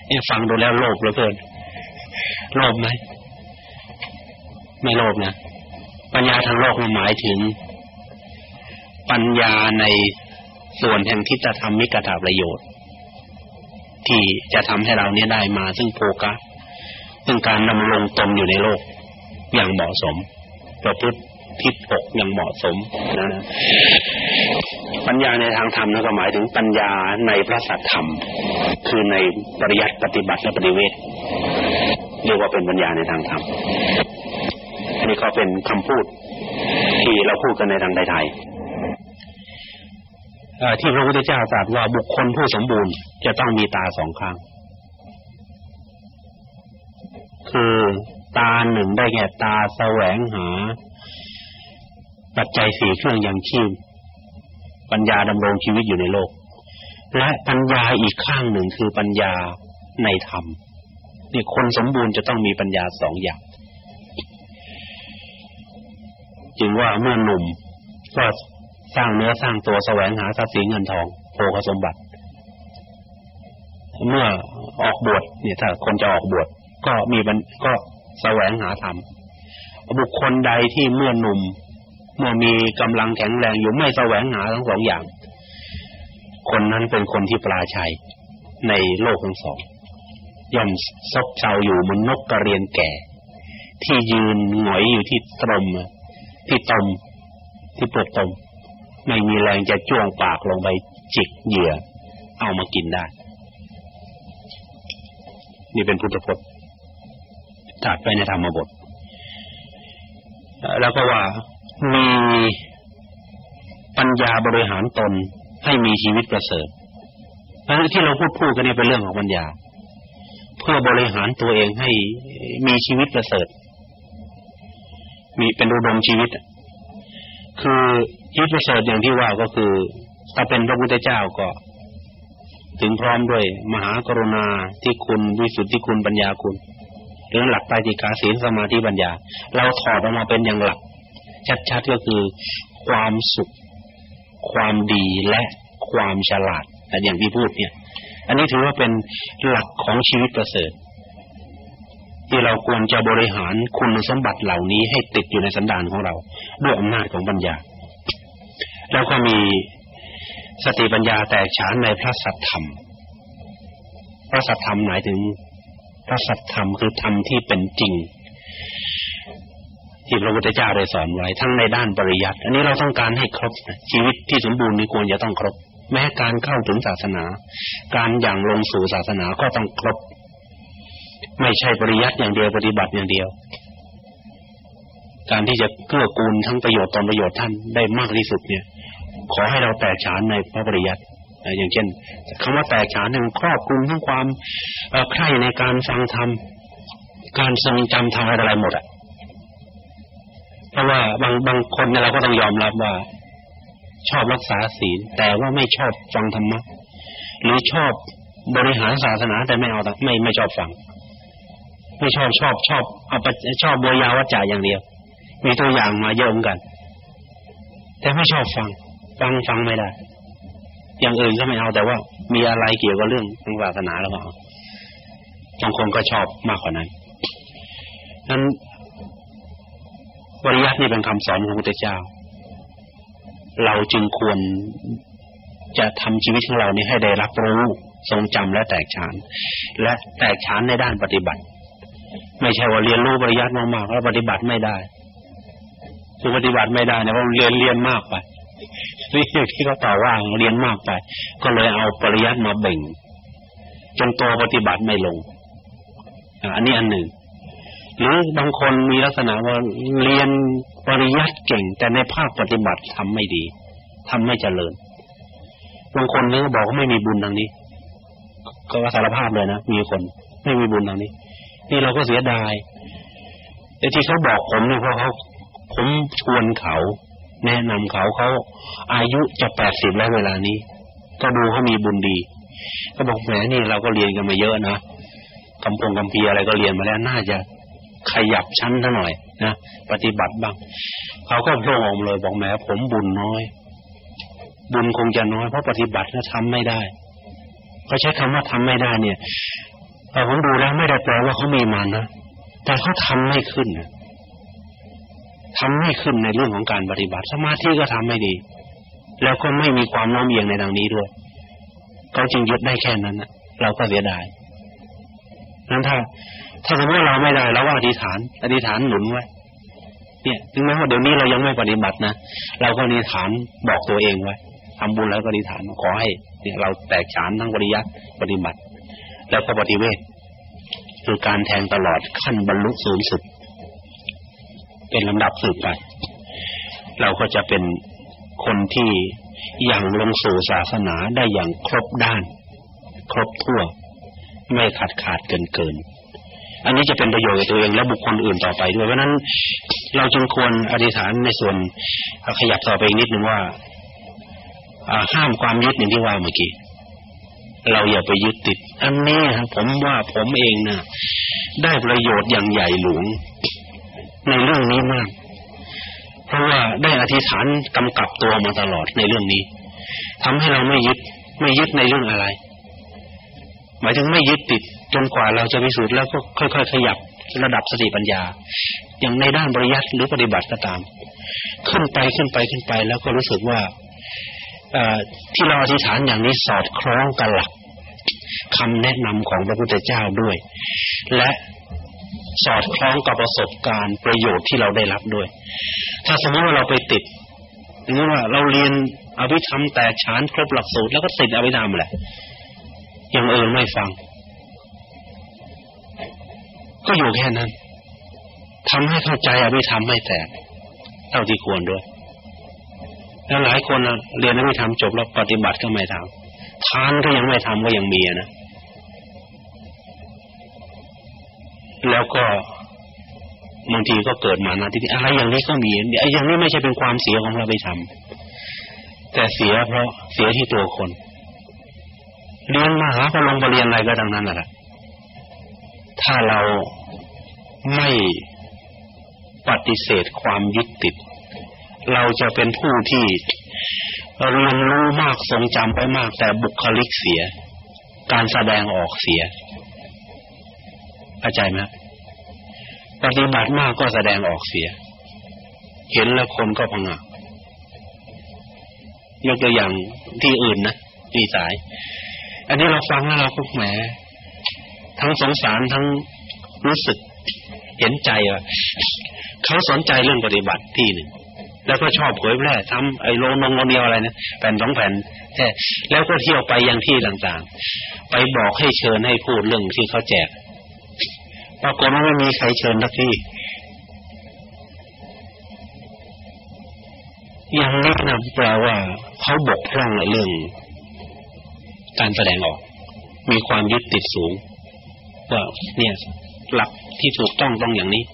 นี่ฟังดูแล้วโลภเหลือเกินโลภไหมไม่โลภนะ ปัญญาทางโลกมันหมายถึง ปัญญาในส่วนแห่งทิฏฐธรรมมิกถาประโยชน์ ที่จะทำให้เราเนี้ยได้มาซึ่งโภกะซึ่งการนำลงตนอยู่ในโลกอย่างเหมาะสมประพฤติ ทิศอกอย่างเหมาะสมนะปัญญาในทางธรรมนั่นก็หมายถึงปัญญาในพระสัทธรรม คือในปริยัติปฏิบัติและปฏิเวทเรียกว่าเป็นปัญญาในทางธรรมอันนี้ก็เป็นคำพูดที่เราพูดกันในทางไทยที่พระพุทธเจ้าตรัสว่าบุคคลผู้สมบูรณ์จะต้องมีตาสองข้าง คือตาหนึ่งได้แก่ตาแสวงหา ปัจจัยสี่เครื่องยังชีพปัญญาดำรงชีวิตอยู่ในโลก และปัญญาอีกข้างหนึ่งคือปัญญาในธรรมนี่คนสมบูรณ์จะต้องมีปัญญาสองอย่าง จึงว่าเมื่อหนุ่มก็สร้างเนื้อสร้างตัวแสวงหาทรัพย์สินเงินทองโภคสมบัติ เมื่อออกบวชเนี่ยถ้าคนจะออกบวชก็มีมันก็แสวงหาธรรมบุคคลใดที่เมื่อหนุ่ม เมื่อมีกำลังแข็งแรงอยู่ไม่แสวงหาทั้งสองอย่าง คนนั้นเป็นคนที่ปราชัยในโลกทั้งสองย่อมซบเซาอยู่เหมือนนกกระเรียนแก่ ที่ยืนหงอยอยู่ที่ตรมที่ตมที่เปิดตมไม่มีแรงจะจ้วงปากลงไปจิกเหยื่อ เอามากินได้ นี่เป็นพุทธพจน์ถัดไปในธรรมบท แล้วก็ว่า มีปัญญาบริหารตนให้มีชีวิตประเสริฐเพราะที่เราพูดพูดกันนี่เป็นเรื่องของปัญญา เพื่อบริหารตัวเองให้มีชีวิตประเสริฐ มีเป็นอุดมชีวิต คือชีวิตประเสริฐอย่างที่ว่าก็คือถ้าเป็นพระพุทธเจ้าก็ ถึงพร้อมด้วย มหากรุณาที่คุณวิสุทธิคุณปัญญาคุณเรื่องหลักปฏิกาศีลสมาธิปัญญา เราถอดออกมาเป็นอย่างหลัก ชัดๆก็คือ ความสุข ความดีและความฉลาดแต่อย่างที่พูดเนี่ย อันนี้ถือว่าเป็นหลักของชีวิตประเสริฐที่เราควรจะบริหารคุณสมบัติเหล่านี้ให้ติดอยู่ในสันดานของเรา ด้วยอำนาจของปัญญา แล้วก็มีสติปัญญาแตกฉานในพระสัทธรรม พระสัทธรรมหมายถึงพระสัทธรรมคือธรรมที่เป็นจริง ที่พระพุทธเจ้าได้สอนไว้ทั้งในด้านปริยัติอันนี้เราต้องการให้ครบชีวิตที่สมบูรณ์นี่ควรจะต้องครบ แม้การเข้าถึงศาสนา การอย่างลงสู่ศาสนาก็ต้องครบ ไม่ใช่ปริยัติอย่างเดียวปฏิบัติอย่างเดียว การที่จะเกื้อกูลทั้งประโยชน์ตนประโยชน์ท่านได้มากที่สุดเนี่ย ขอให้เราแตกฉานในพระปริยัติอย่างเช่นคำว่าแตกฉานหนึ่งครอบคลุมทั้งความใคร่ในการฟังธรรมการทรงจำทำอะไรหมดอะ เพราะว่าบางบางคนเนี่ยเราก็ต้องยอมรับว่า ชอบรักษาศีล แต่ว่าไม่ชอบฟังธรรมะหรือชอบบริหารศาสนาแต่ไม่เอาไม่ไม่ชอบฟัง ไม่ชอบชอบชอบเอาไปชอบบัวยาวัจจาอย่างเดียว มีตัวอย่างมาเยอะเหมือนกัน แต่ไม่ชอบฟัง ฟังฟังไม่ได้ อย่างอื่นก็ไม่เอาแต่ว่า มีอะไรเกี่ยวกับเรื่องทางศาสนาแล้วก็บางคนก็ชอบมากกว่านั้นนั้น ปริยัตินี่เป็นคำสอนของพระพุทธเจ้า เราจึงควรจะทำชีวิตของเรานี้ให้ได้รับรู้ทรงจำและแตกฉาน และแตกฉานในด้านปฏิบัติ ไม่ใช่ว่าเรียนรู้ปริยัติมากๆแล้วปฏิบัติไม่ได้คือปฏิบัติไม่ได้เนี่ยเพราะเรียนเรียนมากไปนี่ที่เขาต่อว่าเรียนมากไป ก็เลยเอาปริยัติมาเบ่งจนตัวปฏิบัติไม่ลงอันนี้อันหนึ่ง หรือบางคนมีลักษณะว่าเรียนปริยัติเก่ง แต่ในภาคปฏิบัติทำไม่ดีทำไม่เจริญ บางคนนี่ก็บอกว่าไม่มีบุญทางนี้ ก็สารภาพเลยนะมีคน ไม่มีบุญทางนี้ นี่เราก็เสียดายแต่ที่เขาบอกผมเนี่ยเพราะเขาผมชวนเขา แนะนำเขาเขาอายุจะแปดสิบแล้วเวลานี้ ก็ดูเขามีบุญดีก็บอกแหมนี่เราก็เรียนกันมาเยอะนะคำพงคำพียอะไรก็เรียนมาแล้วน่าจะ ขยับชั้นท่าหน่อยนะปฏิบัติบ้างเขาก็โพร่งออกเลยบอกแหมผมบุญน้อย บุญคงจะน้อยเพราะปฏิบัติแล้วทำไม่ได้เขาใช้คำว่าทำไม่ได้เนี่ยแต่ผมดูแล้วไม่ได้แปลว่าเขามีมานะแต่เขาทำไม่ขึ้นทำไม่ขึ้นในเรื่องของการปฏิบัติ สมาธิก็ทำไม่ดี แล้วก็ไม่มีความน้อมเอียงในทางนี้ด้วยเขาจึงยึดได้แค่นั้นนะเราก็เสียดาย นั้นถ้าถ้าสมมติเราไม่ได้เราก็อธิษฐานอธิษฐานหนุนไว้เนี่ยถึงแม้ว่าเดี๋ยวนี้เรายังไม่ปฏิบัตินะเราก็อธิษฐานบอกตัวเองไว้ทำบุญแล้วก็อธิษฐานขอให้เนี่ยเราแตกฉานทั้งปริยัติปฏิบัติ แล้วก็ปฏิเวทคือการแทงตลอดขั้นบรรลุสูงสุด เป็นลำดับสืบไป เราก็จะเป็นคนที่อย่างลงสู่ศาสนาได้อย่างครบด้าน ครบทั่ว ไม่ขาดขาดเกินเกิน อันนี้จะเป็นประโยชน์กับตัวเองและบุคคลอื่นต่อไปด้วยเพราะนั้น เราจึงควรอธิษฐานในส่วนขยับต่อไปอีกนิดหนึ่งว่าห้ามความยึดอย่างที่ว่าเมื่อกี้เราอย่าไปยึดติด อันนี้ครับผมว่าผมเองน่ะได้ประโยชน์อย่างใหญ่หลวง ในเรื่องนี้มาก เพราะว่าได้อธิษฐานกำกับตัวมาตลอดในเรื่องนี้ทำให้เราไม่ยึด ไม่ยึดในเรื่องอะไร หมายถึงไม่ยึดติดจนกว่าเราจะพิสูจน์แล้วก็ค่อย ๆ ขยับระดับสติปัญญา อย่างในด้านบริยัติหรือปฏิบัติก็ตาม ขึ้นไปขึ้นไปขึ้นไปแล้วก็รู้สึกว่าที่เราอธิษฐานอย่างนี้สอดคล้องกับหลักคำแนะนำของพระพุทธเจ้าด้วย และสอดคล้องกับประสบการณ์ประโยชน์ที่เราได้รับด้วย ถ้าสมมติว่าเราไปติดสมมติว่าเราเรียนอภิธรรมแต่ชานครบหลักสูตรแล้วก็ติดอภิธรรมแหละ อย่างอื่นไม่ฟัง ก็อยู่แค่นั้นทำให้เข้าใจอภิธรรมไม่แตกเท่าที่ควรด้วย แล้วหลายคนเรียนไม่ทำจบแล้วปฏิบัติก็ไม่ทำทานก็ยังไม่ทำก็ยังมีนะแล้วก็บางทีก็เกิดมานะที่อะไรอย่างนี้ก็มีไอ้อย่างนี้ไม่ใช่เป็นความเสียของเราไปทำแต่เสียเพราะเสียที่ตัวคน เรียนมหาก็ลงไปเรียนอะไรก็ดังนั้นแหละถ้าเราไม่ปฏิเสธความยึดติด เราจะเป็นผู้ที่เรียนรู้มากทรงจำไปมากแต่บุคลิกเสีย การแสดงออกเสียเข้าใจไหมปฏิบัติมากก็แสดงออกเสีย เห็นแล้วคนก็พังอะยกตัวอย่างที่อื่นนะที่สาย อันนี้เราฟังแล้วเราก็แหม ทั้งสงสารทั้งรู้สึกเห็นใจว่าเขาสนใจเรื่องปฏิบัติที่หนึ่งแล้วก็ชอบเผยแพร่ทำไอ้โลนงโลเนียวอะไรนะแผ่นสองแผ่นแค่แล้วก็เที่ยวไปยังที่ต่างๆ ไปบอกให้เชิญให้พูดเรื่องที่เขาแจกปรากฏว่าไม่มีใครเชิญสักที่อย่างนี้นะแปลว่าเขาบกพร่องในเรื่อง การแสดงออก มีความยึดติดสูงว่าเนี่ยหลักที่ถูกต้องต้องอย่างนี้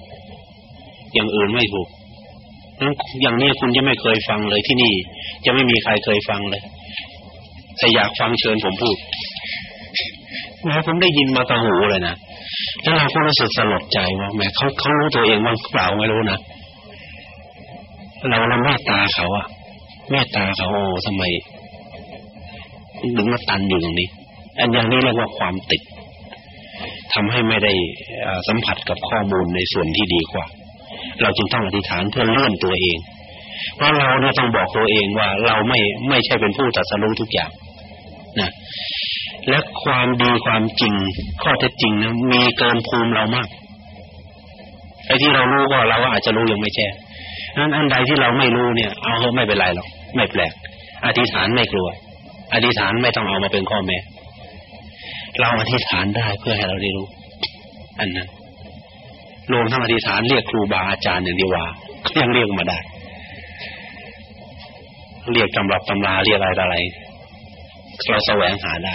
อย่างอื่นไม่ถูกนั้นอย่างนี้คุณจะไม่เคยฟังเลยที่นี่ จะไม่มีใครเคยฟังเลยแต่อยากฟังเชิญผมพูดแม้ผมได้ยินมาตาหูเลยนะแล้วเราก็รู้สึกสลดใจว่าแม้เขาเขารู้ตัวเองบ้างเปล่าไม่รู้นะเราเราเมตตาเขาอะเมตตาเขาโอ้ทำไม ถึงมาตันอยู่ตรงนี้ อันอย่างนี้เรียกว่าความติดทำให้ไม่ได้สัมผัสกับข้อมูลในส่วนที่ดีกว่า เราจึงต้องอธิษฐานเพื่อเลื่อนตัวเองเพราะเราเนี่ยต้องบอกตัวเองว่าเราไม่ไม่ใช่เป็นผู้ตัดสู้ทุกอย่างนะและความดีความจริง ข้อเท็จจริงนะมีเกินภูมิเรามากไอ้ที่เรารู้ก็เราอาจจะรู้ยังไม่แจ้นั้นอันใดที่เราไม่รู้เนี่ย เอาเถอะไม่เป็นไรหรอกไม่แปลก อธิษฐานไม่กลัว อธิษฐานไม่ต้องเอามาเป็นข้อแม้เราอธิษฐานได้เพื่อให้เราได้รู้ อันนั้นรวมทั้งอธิษฐานเรียกครูบาอาจารย์อย่างที่ว่าก็ยังเรียกมาได้ เรียกตำรับตำราเรียกอะไรอะไรเราแสวงหาได้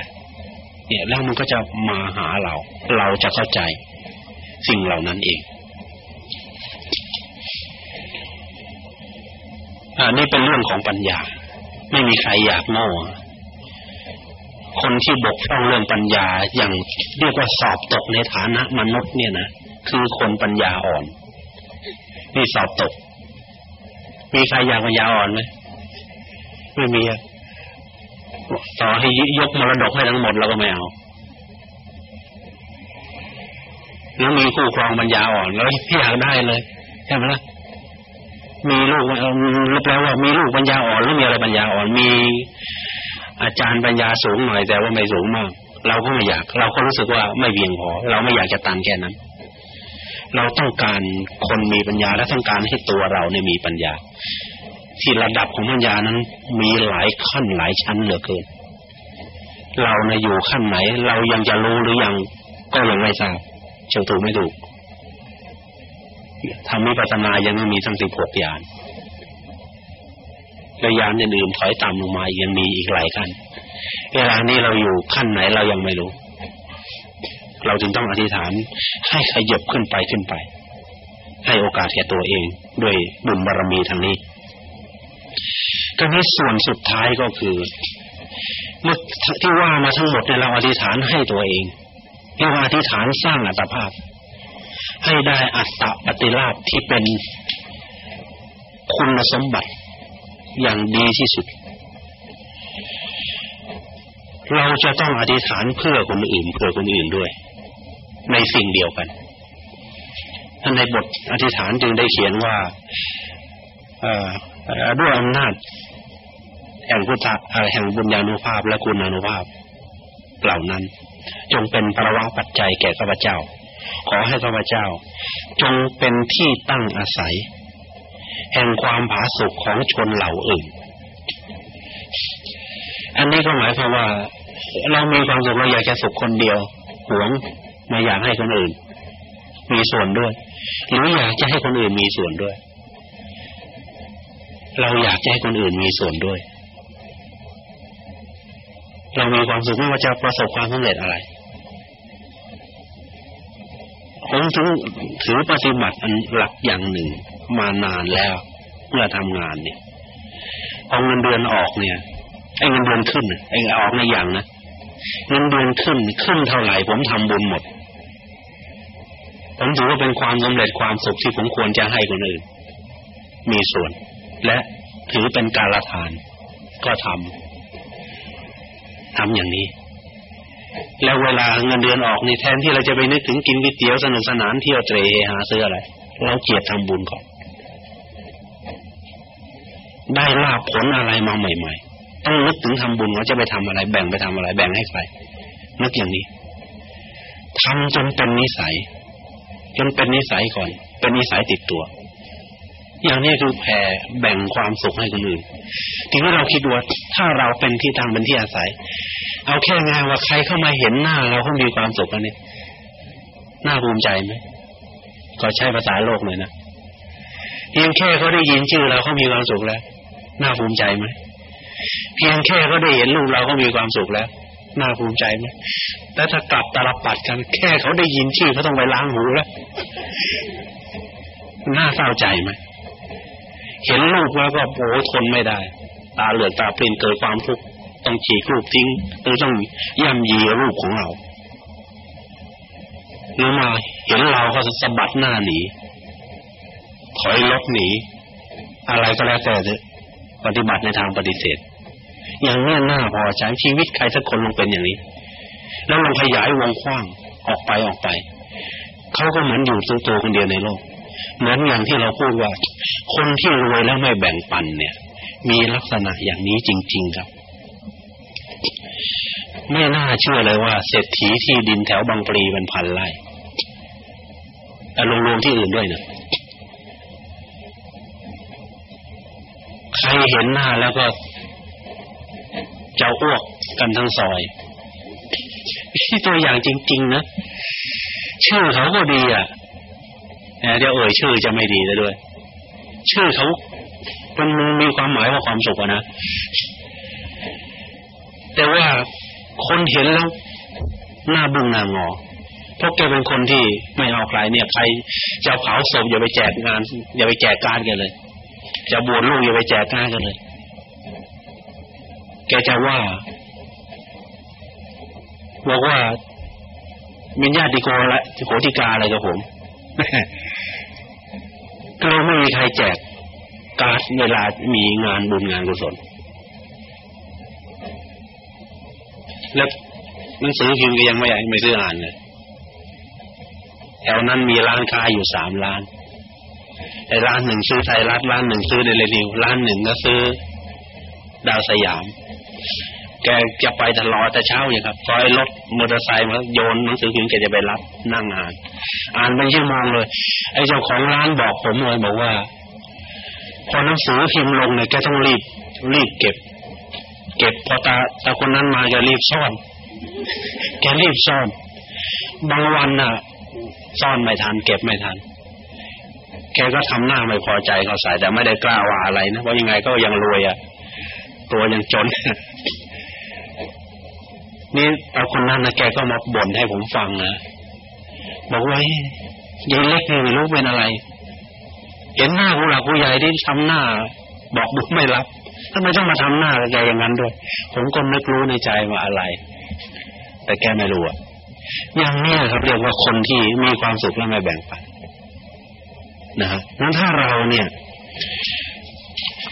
เนี่ยแล้วมันก็จะมาหาเรา เราจะเข้าใจ สิ่งเหล่านั้นเองอันนี้เป็นเรื่องของปัญญา ไม่มีใครอยากโง่ คนที่บกพร่องเรื่องปัญญาอย่างเรียกว่าสอบตกในฐานะมนุษย์เนี่ยนะคือคนปัญญาอ่อนนี่สอบตก มีใครอยากปัญญาอ่อนไหมไม่มีต่อให้ยกมรดกให้ทั้งหมดเราก็ไม่เอาแล้วมีคู่ครองปัญญาอ่อนแล้วอยากได้เลยใช่ไหมล่ะมีลูกแปลว่ามีลูกปัญญาอ่อนหรือมีอะไรปัญญาอ่อน มี อาจารย์ปัญญาสูงหน่อยแต่ว่าไม่สูงมาก เราก็ไม่อยาก เราก็รู้สึกว่าไม่เพียงพอเราไม่อยากจะตันแค่นั้น เราต้องการคนมีปัญญาและต้องการให้ตัวเราเนี่ยมีปัญญา ที่ระดับของปัญญานั้นมีหลายขั้นหลายชั้นเหลือเกินเราเนี่ยอยู่ขั้นไหน เรายังจะรู้หรือยังก็ยังไม่ทราบเชื่อถูกไม่ถูกทำวิปัสสนายังไม่มีทั้งสิบหกยาน ระยานอื่นๆถอยต่ำลงมายังมีอีกหลายขั้น เวลานี้เราอยู่ขั้นไหนเรายังไม่รู้ เราจึงต้องอธิษฐานให้ขยับขึ้นไปขึ้นไป ให้โอกาสแก่ตัวเองด้วยบุญบารมีทางนี้ก็นี้ส่วนสุดท้ายก็คือเมื่อที่ว่ามาทั้งหมดเนี่ยเราอธิษฐานให้ตัวเองเรียกว่าอธิษฐานสร้างอัตภาพ ให้ได้อัตตปฏิลาภที่เป็นคุณสมบัติ อย่างดีที่สุด เราจะต้องอธิษฐานเพื่อคนอื่น เพื่อคนอื่นด้วย ในสิ่งเดียวกันท่านในบทอธิษฐานจึงได้เขียนว่าด้วยอำนาจแห่งพุทธะแห่งบุญญาณุภาพและคุณานุภาพ เหล่านั้น จงเป็นประวะปัจจัยแก่ข้าพเจ้า ขอให้ข้าพเจ้า จงเป็นที่ตั้งอาศัย แห่งความผาสุกของชนเหล่าอื่น อันนี้ก็หมายความว่า เรามีความสุขเราอยากจะสุขคนเดียว หวงไม่อยากให้คนอื่น มีส่วนด้วย หรืออยากจะให้คนอื่นมีส่วนด้วย เราอยากจะให้คนอื่นมีส่วนด้วย เรามีความสุขไม่ว่าจะประสบความสำเร็จอะไรผมถึงถือปฏิบัติอันหลักอย่างหนึ่ง มานานแล้ว เมื่อทำงานเนี่ยพอเงินเดือนออกเนี่ยไอ้เงินเดือนขึ้นไอ้ออกในอย่างนะเงินเดือนขึ้นขึ้นเท่าไหร่ผมทำบุญหมดผมถือว่าเป็นความสำเร็จความสุขที่ผมควรจะให้คนอื่น มีส่วน และถือเป็นการละทาน ก็ทำทำอย่างนี้ แล้วเวลาเงินเดือนออกนี่แทนที่เราจะไปนึกถึงกินก๋วยเตี๋ยวสนุกสนานเที่ยวเตรหาซื้ออะไรเราเกียรติทำบุญก่อน ได้ลาบผลอะไรมาใหม่ ๆ ต้องนึกถึงทำบุญว่าจะไปทำอะไร แบ่งไปทำอะไร แบ่งให้ใครนึกอย่างนี้ทำจนเป็นนิสัย จนเป็นนิสัยก่อน เป็นนิสัยติดตัว อย่างนี้คือแผ่แบ่งความสุขให้คนอื่นทีนี้เราคิดว่าถ้าเราเป็นที่ตั้งเป็นที่อาศัย เอาแค่งานว่าใครเข้ามาเห็นหน้า เราเขามีความสุขกันนี่น่าภูมิใจไหมก็ใช้ภาษาโลกเลยนะเพียงแค่เขาได้ยินชื่อเราเขามีความสุขแล้ว น่าภูมิใจไหมเพียงแค่เขาได้เห็นลูกเราเขามีความสุขแล้วน่าภูมิใจไหมแต่ถ้ากลับตลปัดกันแค่เขาได้ยินชื่อเขาต้องไปล้างหูแล้วน่าเศร้าใจไหมเห็นลูกแล้วก็โอ้ทนไม่ได้ ตาเหลือกตาปรินเกิดความทุกข์ต้องฉีกรูปทิ้งหรือต้องย่ำยีรูปของเราหรือมาเห็นเราก็สะบัดหน้าหนีถอยลบหนี อะไรก็แล้วแต่เถอะ ปฏิบัติในทางปฏิเสธ อย่างนี้น่าพอใจชีวิตใครสักคนลงเป็นอย่างนี้ แล้วลองขยายวงกว้างออกไปออกไป เขาก็เหมือนอยู่ตัวตัวคนเดียวในโลกเหมือนอย่างที่เราพูดว่า คนที่รวยแล้วไม่แบ่งปันเนี่ย มีลักษณะอย่างนี้จริง ๆครับไม่น่าเชื่อเลยว่าเศรษฐีที่ดินแถวบางปรีเป็นพันไร่แต่รวมๆที่อื่นด้วยนะ ใครเห็นหน้าแล้วก็จะอ้วกกันทั้งซอยที่ตัวอย่างจริง ๆ นะ ชื่อเขาก็ดีอะเดี๋ยวเอ่ยชื่อจะไม่ดีเลยด้วย ชื่อเขามันมีความหมายว่าความสุขนะ แต่ว่าคนเห็นแล้วหน้าบึ้งหน้างอเพราะแกเป็นคนที่ไม่เอาใครเนี่ยใครจะเผาศพอย่าไปแจกงาน อย่าไปแจกการกันเลย จะบวชลูกอย่าไปแจกหน้ากันเลย แกจะว่าบอกว่ามีญาติโกละโกติกาอะไรกับผมเราไม่มีใครแจกการเวลามีงานบุญงานกุศล แล้วหนังสือพิมพ์ก็ยังไม่ไม่ซื้ออ่านเลยแถวนั้นมีร้านค้าอยู่สามร้าน ไอ้ร้านหนึ่งซื้อไทยรัฐร้านหนึ่งซื้อเดลินิวร้านหนึ่งก็ซื้อ ดาวสยาม แกจะไปตลอดแต่เช้าอย่างครับคอยรถมอเตอร์ไซค์มาโยนหนังสือพิมพ์แกจะไปรับนั่งอ่าน อ่านเป็นชั่วโมงเลย ไอ้เจ้าของร้านบอกผมเลยบอกว่าพอหนังสือพิมพ์ลงเนี่ยแกต้องรีบรีบเก็บ เก็บพอตาตาคนนั้นมาจะรีบซ่อน แกรีบซ่อน บางวันน่ะ ซ่อนไม่ทันเก็บไม่ทัน แกก็ทำหน้าไม่พอใจเขาใส่แต่ไม่ได้กล้าว่าอะไรนะเพราะยังไงก็ยังรวยอะตัวยังจน นี่เอาคนนั้นนะแกก็มาบ่นให้ผมฟังนะบอกว่ายายเล็กนี่ไม่รู้เป็นอะไร เห็นหน้าผู้หลักผู้ใหญ่ที่ทำหน้า บอกบุกไม่รับทำไมต้องมาทำหน้าแกอย่างนั้นด้วย ผมก็ไม่รู้ในใจว่าอะไร แต่แกไม่รู้อะอย่างนี้ครับเรียกว่าคนที่มีความสุขและไม่แบ่งปัน นะฮะนั้นถ้าเราเนี่ย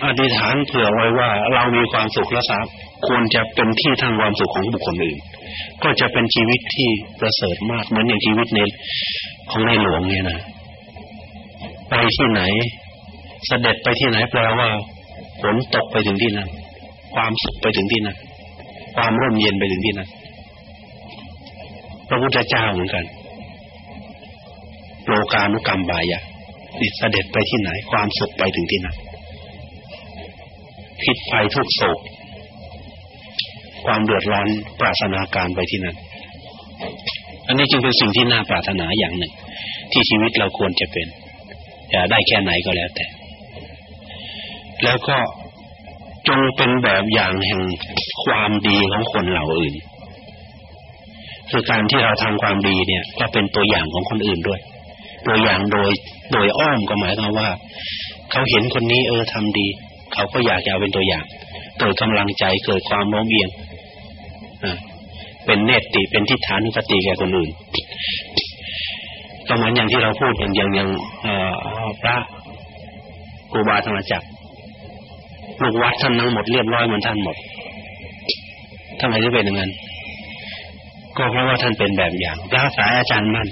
อธิษฐานเผื่อไว้ว่าเรามีความสุขและทรัพย์ควรจะเป็นที่ทางความสุขของบุคคลอื่น ก็จะเป็นชีวิตที่ประเสริฐมากเหมือนอย่างชีวิตในของในหลวงเนี่ยนะไปที่ไหนเสด็จไปที่ไหนแปลว่าฝนตกไปถึงที่นั่นความสุขไปถึงที่นั่นความร่มเย็นไปถึงที่นั่นพระพุทธเจ้าเหมือนกันโลกานุกรรมบายะ นี่เสด็จไปที่ไหน ความสุขไปถึงที่นั่นพิษภัยทุกโศก ความเดือดร้อนปราศนาการไปที่นั่นอันนี้จึงเป็นสิ่งที่น่าปรารถนาอย่างหนึ่ง ที่ชีวิตเราควรจะเป็นจะได้แค่ไหนก็แล้วแต่ แล้วก็จงเป็นแบบอย่างแห่งความดีของคนเหล่าอื่น คือการที่เราทำความดีเนี่ย ก็เป็นตัวอย่างของคนอื่นด้วย ตัวอย่างโดยโดยอ้อมก็หมายความว่า เขาเห็นคนนี้เออทำดี เขาก็อยากจะเอาเป็นตัวอย่างเกิดกำลังใจเกิดความโน้มเอียงเป็นเนตติเป็นทิฏฐานุสติแก่คนอื่นก็เหมือนอย่างที่เราพูดอย่างอย่างอย่างพระครูบาธรรมจักรลูกวัดท่านทั้งหมดเรียบร้อยเหมือนท่านหมดทำไมถึงเป็นอย่างนั้นก็เพราะว่าท่านเป็นแบบอย่างรักษาอาจารย์มั่น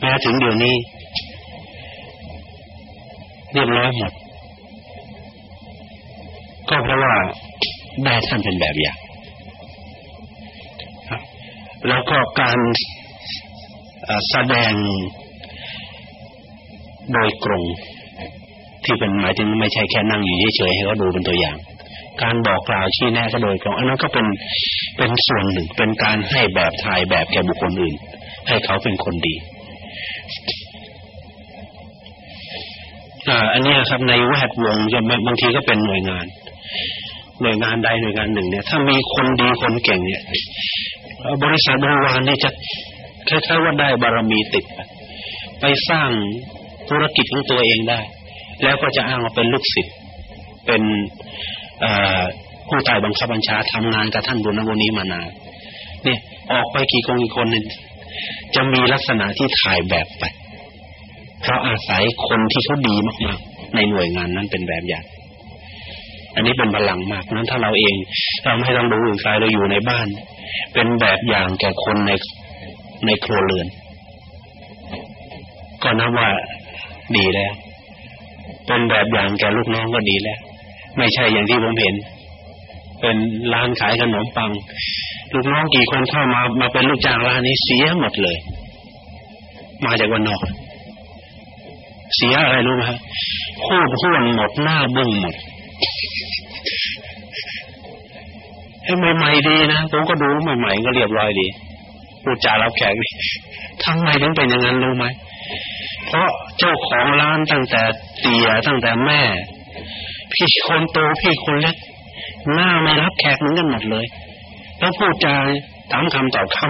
แม้ถึงเดี๋ยวนี้ เรียบร้อยหมดก็เพราะว่าได้ท่านเป็นแบบอย่างแล้วก็การแสดงโดยกรงที่เป็นหมายถึงไม่ใช่แค่นั่งอยู่เฉยๆให้เขาดูเป็นตัวอย่าง การบอกกล่าวชี้แนะก็โดยกรงอันนั้นก็เป็นเป็นส่วนหนึ่งเป็นการให้แบบถ่ายแบบแก่บุคคลอื่น ให้เขาเป็นคนดี อ่าอันนี้ครับในแวดวงจะบางทีก็เป็นหน่วยงาน หน่วยงานใดหน่วยงานหนึ่ง เนี่ย ถ้ามีคนดีคนเก่งเนี่ยบริษัทบริวารนี่จะคล้ายๆว่าได้บารมีติด ไปสร้างธุรกิจของตัวเองได้ แล้วก็จะอ้างว่าเป็นลูกศิษย์เป็นผู้ใต้บังคับบัญชาทำงานกับท่านบุญนบุนี้มานานเนี่ย ออกไปกี่คนกี่คนเนี่ย จะมีลักษณะที่ถ่ายแบบไป เพราะอาศัยคนที่เขาดีมากๆ ในหน่วยงานนั้นเป็นแบบอย่างอันนี้เป็นพลังมากนั้นถ้าเราเองเราไม่ต้องดูอื่นใครเราอยู่ในบ้าน เป็นแบบอย่างแก่คนในในครัวเรือน ก็นับว่าดีแล้ว เป็นแบบอย่างแก่ลูกน้องก็ดีแล้ว ไม่ใช่อย่างที่ผมเห็น เป็นร้านขายขนมปัง ลูกน้องกี่คนเข้ามามาเป็นลูกจ้างร้านนี้เสียหมดเลย มาจากวันนอก เสียอะไรรู้ไหมฮะพูดห้วนหมดหน้าบึ้งหมดไอ้ใหม่ๆดีนะผมก็ดูใหม่ๆก็เรียบร้อยดีพูดจารับแขกนี่ทำไมถึงเป็นอย่างนั้นรู้ไหมเพราะเจ้าของร้านตั้งแต่เตี่ยตั้งแต่แม่ พี่คนโตพี่คนเล็ก หน้าไม่รับแขกเหมือนกันหมดเลย แล้วพูดจาถามคำตอบคำ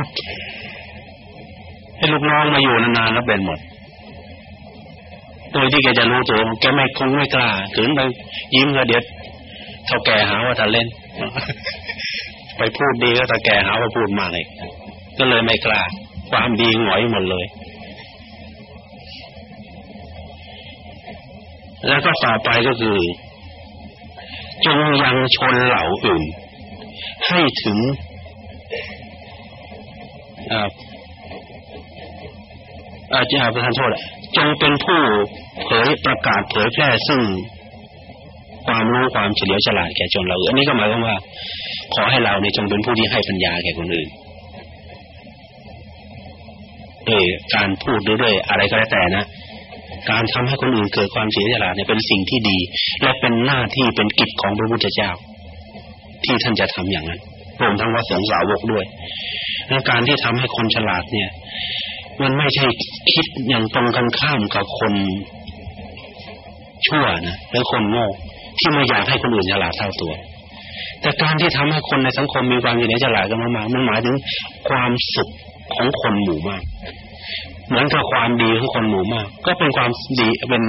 ให้ลูกน้องมาอยู่นานๆแล้วเป็นหมดโดยที่แกจะรู้ตัวแกไม่คงไม่กล้าถึงไปยิ้มก็เดี๋ยวเท่าแกหาว่าทะเล่น ไปพูดดีก็ตาแกหาว่าพูดมากเลยก็เลยไม่กล้า ความดีหงอยหมดเลย แล้วก็ต่อไปก็คือ จงยังชนเหล่าอื่น ให้ถึงอาจารย์ประธานโทษจงเป็นผู้เผยประกาศเผยแพร่ซึ่งความรู้ความเฉลียวฉลาดแก่ชนเรา อันนี้ก็หมายความว่า ขอให้เราในจงเป็นผู้ที่ให้ปัญญาแก่คนอื่นด้วยการพูดด้วยอะไรก็แล้วแต่นะ การทำให้คนอื่นเกิดความเสียฉลาดเนี่ยเป็นสิ่งที่ดี และเป็นหน้าที่เป็นกิจของพระพุทธเจ้า ที่ท่านจะทำอย่างนั้นรวมทั้งว่าสงสาวกด้วยและการที่ทำให้คนฉลาดเนี่ย มันไม่ใช่คิดอย่างตรงกันข้ามกับคนชั่วนะหรือคนโง่ที่ไม่อยากให้คนอื่นฉลาดเท่าตัว แต่การที่ทำให้คนในสังคมมีความเฉลียวฉลาดกันมากๆมันหมายถึงความสุขของคนหมู่มาก เหมือนกับความดีของคนหมู่มาก ก็เป็นความดีเป็น